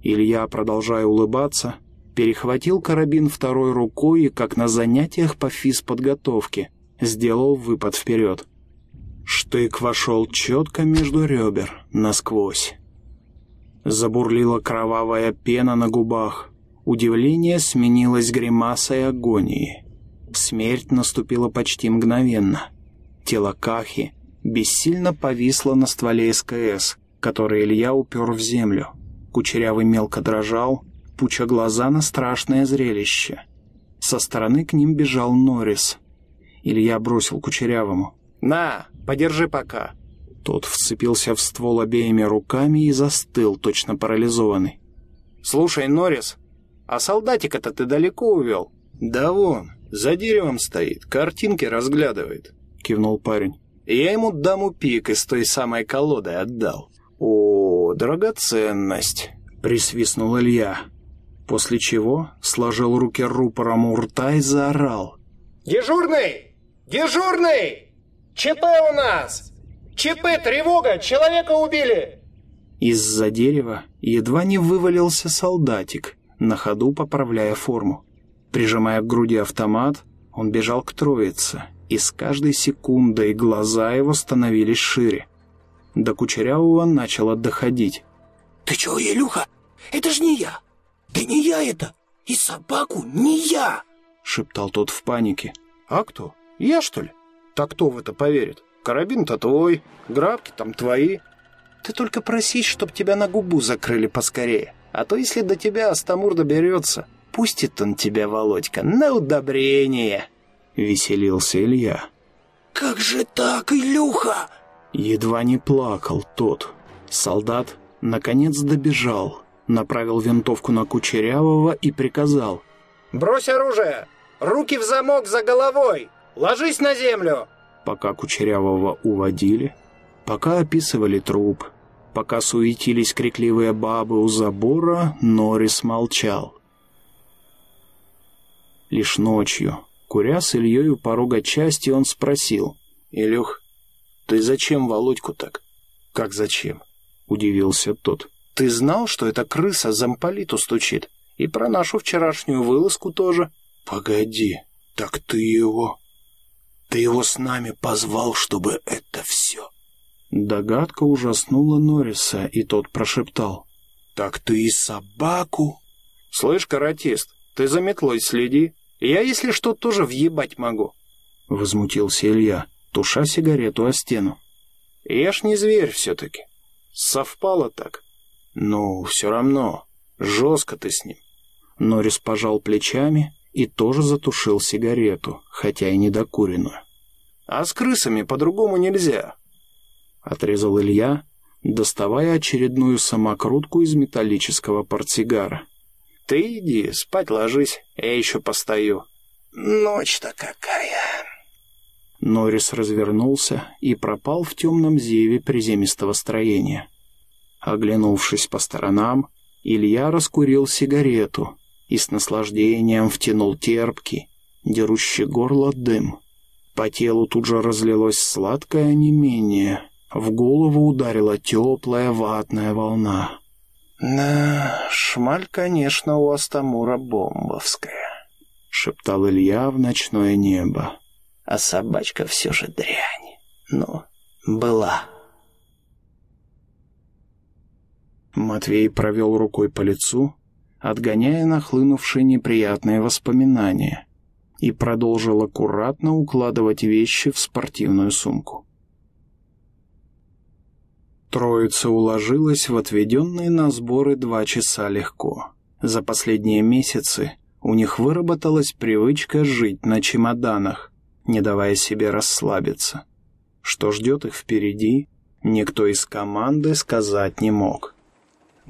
Илья, продолжая улыбаться, перехватил карабин второй рукой и, как на занятиях по физподготовке, сделал выпад вперед. Штык вошел четко между ребер, насквозь. Забурлила кровавая пена на губах. Удивление сменилось гримасой агонии. Смерть наступила почти мгновенно. Тело Кахи бессильно повисло на стволе СКС, который Илья упер в землю. Кучерявый мелко дрожал, пуча глаза на страшное зрелище. Со стороны к ним бежал Норрис. Илья бросил Кучерявому. «На, подержи пока». Тот вцепился в ствол обеими руками и застыл, точно парализованный. «Слушай, Норрис, а солдатика-то ты далеко увел?» «Да вон, за деревом стоит, картинки разглядывает», — кивнул парень. «Я ему даму пик из той самой колоды отдал». «О, драгоценность!» — присвистнул Илья. После чего сложил руки рупором у рта и заорал. «Дежурный! Дежурный! ЧП у нас! ЧП, тревога! Человека убили!» Из-за дерева едва не вывалился солдатик, на ходу поправляя форму. Прижимая к груди автомат, он бежал к троице, и с каждой секундой глаза его становились шире. До Кучерявого начало доходить. «Ты чего, Елюха? Это ж не я! Да не я это! И собаку не я!» Шептал тот в панике. «А кто? Я, что ли? Так кто в это поверит? Карабин-то твой, грабки там твои. Ты только просись, чтоб тебя на губу закрыли поскорее. А то, если до тебя Астамур доберется, пустит он тебя, Володька, на удобрение!» Веселился Илья. «Как же так, Илюха?» Едва не плакал тот. Солдат, наконец, добежал, направил винтовку на Кучерявого и приказал. «Брось оружие! Руки в замок за головой! Ложись на землю!» Пока Кучерявого уводили, пока описывали труп, пока суетились крикливые бабы у забора, Норрис молчал. Лишь ночью, куря с Ильей у порога части, он спросил. «Илюх, ты зачем Володьку так?» «Как зачем?» — удивился тот. «Ты знал, что эта крыса замполиту стучит? И про нашу вчерашнюю вылазку тоже?» «Погоди, так ты его... Ты его с нами позвал, чтобы это все...» Догадка ужаснула Норриса, и тот прошептал. «Так ты и собаку...» «Слышь, каратист, ты за метлой следи. Я, если что, тоже въебать могу». Возмутился Илья, туша сигарету о стену. «Я ж не зверь все-таки. Совпало так. Ну, все равно, жестко ты с ним». Норрис пожал плечами и тоже затушил сигарету, хотя и недокуренную. «А с крысами по-другому нельзя», — отрезал Илья, доставая очередную самокрутку из металлического портсигара. «Ты иди, спать ложись, я еще постою». ночь-то какая!» Норрис развернулся и пропал в темном зеве приземистого строения. Оглянувшись по сторонам, Илья раскурил сигарету и с наслаждением втянул терпкий, дерущий горло дым. По телу тут же разлилось сладкое онемение, в голову ударила теплая ватная волна. «Да, шмаль, конечно, у Астамура бомбовская», — шептал Илья в ночное небо. «А собачка все же дрянь. Ну, была». Матвей провел рукой по лицу, отгоняя нахлынувшие неприятные воспоминания, и продолжил аккуратно укладывать вещи в спортивную сумку. Троица уложилась в отведенные на сборы два часа легко. За последние месяцы у них выработалась привычка жить на чемоданах, не давая себе расслабиться. Что ждет их впереди, никто из команды сказать не мог.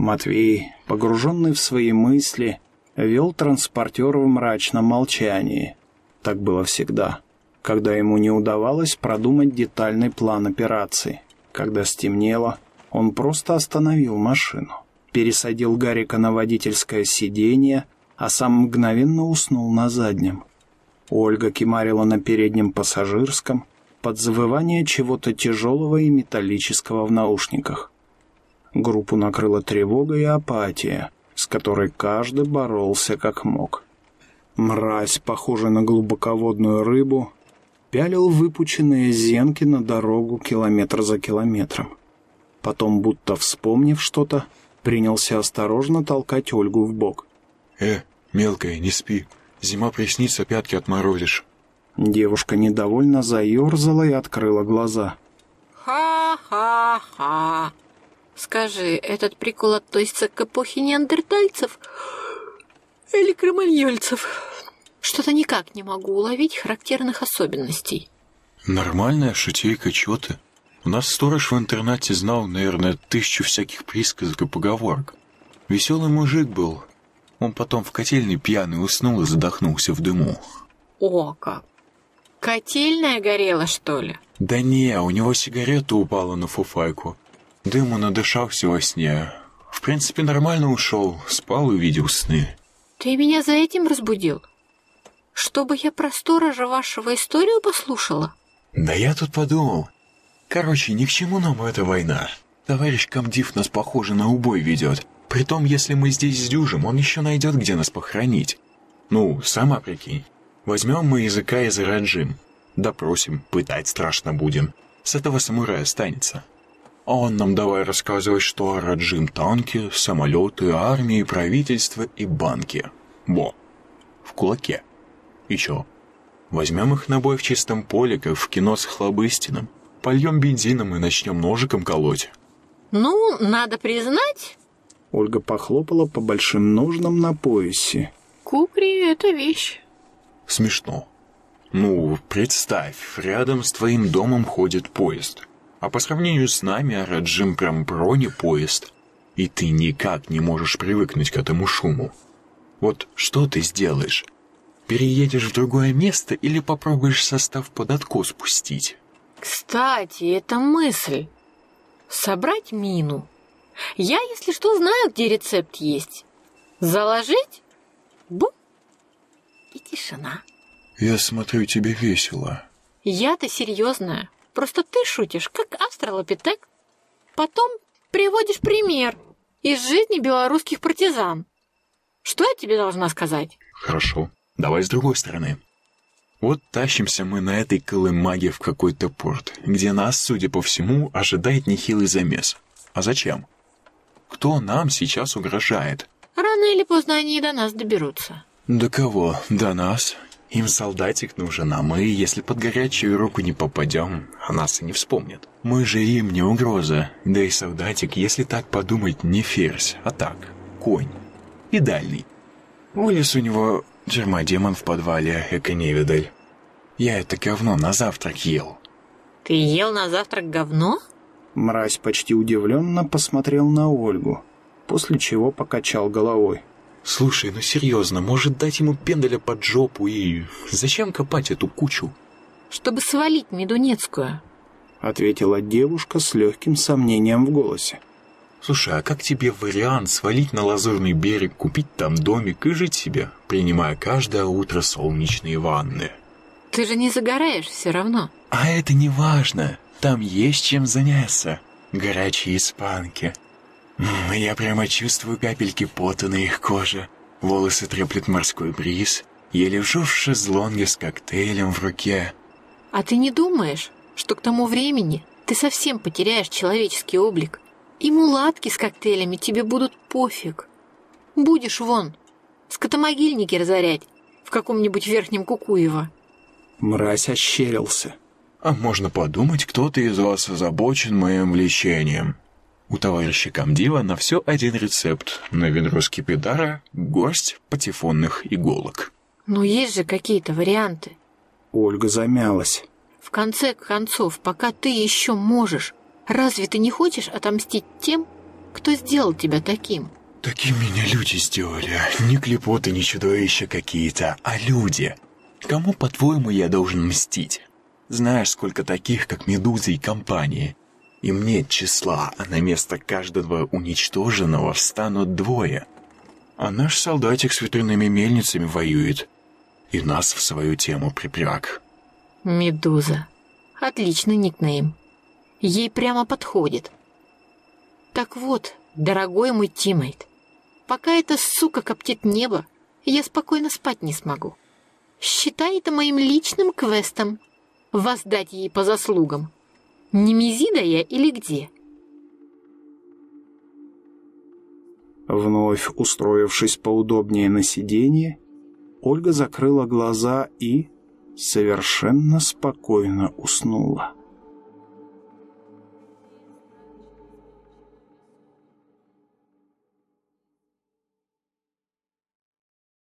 Матвей, погруженный в свои мысли, вел транспортер в мрачном молчании. Так было всегда, когда ему не удавалось продумать детальный план операции. Когда стемнело, он просто остановил машину, пересадил Гарика на водительское сиденье, а сам мгновенно уснул на заднем. Ольга кимарила на переднем пассажирском под завывание чего-то тяжелого и металлического в наушниках. Группу накрыла тревога и апатия, с которой каждый боролся как мог. Мразь, похожая на глубоководную рыбу, пялил выпученные зенки на дорогу километр за километром. Потом, будто вспомнив что-то, принялся осторожно толкать Ольгу в бок. «Э, мелкая, не спи. Зима приснится, пятки отморозишь». Девушка недовольно заерзала и открыла глаза. «Ха-ха-ха! Скажи, этот прикол относится к эпохе неандертальцев или кроманьольцев?» Что-то никак не могу уловить характерных особенностей. Нормальная шутейка, чё ты? У нас сторож в интернате знал, наверное, тысячу всяких присказок и поговорок. Веселый мужик был. Он потом в котельной пьяный уснул и задохнулся в дыму. О, как! Котельная горела, что ли? Да не, у него сигарета упала на фуфайку. Дыму надышался во сне. В принципе, нормально ушел, спал и видел сны. Ты меня за этим разбудил? Чтобы я про сторожа вашего историю послушала? Да я тут подумал. Короче, ни к чему нам эта война. Товарищ комдив нас, похоже, на убой ведет. Притом, если мы здесь сдюжим, он еще найдет, где нас похоронить. Ну, сама прикинь. Возьмем мы языка из Раджим. Допросим, пытать страшно будем. С этого самурая останется. А он нам давай рассказывать, что Раджим танки, самолеты, армии, правительство и банки. Во, в кулаке. И чё? Возьмем их на бой в чистом поле, как в кино с Хлобыстиным. Польем бензином и начнем ножиком колоть. Ну, надо признать... Ольга похлопала по большим ножнам на поясе. Купри — это вещь. Смешно. Ну, представь, рядом с твоим домом ходит поезд. А по сравнению с нами Араджим прям бронепоезд. И ты никак не можешь привыкнуть к этому шуму. Вот что ты сделаешь? Переедешь в другое место или попробуешь состав под откос спустить? Кстати, это мысль. Собрать мину. Я, если что, знаю, где рецепт есть. Заложить? Бу! И тишина. Я смотрю, тебе весело. Я-то серьезная. Просто ты шутишь, как австралопитек. Потом приводишь пример из жизни белорусских партизан. Что я тебе должна сказать? Хорошо. Давай с другой стороны. Вот тащимся мы на этой колымаге в какой-то порт, где нас, судя по всему, ожидает нехилый замес. А зачем? Кто нам сейчас угрожает? Рано или поздно они и до нас доберутся. До кого? До нас? Им солдатик нужен, а мы, если под горячую руку не попадем, о нас и не вспомнят. Мы же им не угроза, да и солдатик, если так подумать, не ферзь, а так, конь. И дальний. Вылез у него Дермодемон в подвале, эко невидаль. Я это говно на завтрак ел. Ты ел на завтрак говно? Мразь почти удивленно посмотрел на Ольгу, после чего покачал головой. Слушай, ну серьезно, может дать ему пендаля под жопу и... Зачем копать эту кучу? Чтобы свалить Медунецкую. Ответила девушка с легким сомнением в голосе. Слушай, а как тебе вариант свалить на Лазурный берег, купить там домик и жить себе, принимая каждое утро солнечные ванны? Ты же не загораешь все равно. А это не важно. Там есть чем заняться. Горячие испанки. Я прямо чувствую капельки пота на их коже. Волосы треплет морской бриз. Я лежу в шезлонге с коктейлем в руке. А ты не думаешь, что к тому времени ты совсем потеряешь человеческий облик? И мулатки с коктейлями тебе будут пофиг. Будешь вон, скотомогильники разорять в каком-нибудь верхнем Кукуево. Мразь ощерился. А можно подумать, кто-то из вас озабочен моим влечением. У товарища Камдива на все один рецепт. На ведро скипидара горсть патефонных иголок. Но есть же какие-то варианты. Ольга замялась. В конце концов, пока ты еще можешь, разве ты не хочешь отомстить тем, кто сделал тебя таким? Таким меня люди сделали. Не клепоты, не чудовища какие-то, а люди. Кому, по-твоему, я должен мстить? Знаешь, сколько таких, как Медуза и компания. Им нет числа, а на место каждого уничтоженного встанут двое. А наш солдатик с ветряными мельницами воюет. И нас в свою тему припряг. Медуза. Отличный никнейм. Ей прямо подходит. Так вот, дорогой мой тиммейт, пока эта сука коптит небо, я спокойно спать не смогу. Считай это моим личным квестом. Воздать ей по заслугам. Немезида я или где? Вновь устроившись поудобнее на сиденье, Ольга закрыла глаза и совершенно спокойно уснула.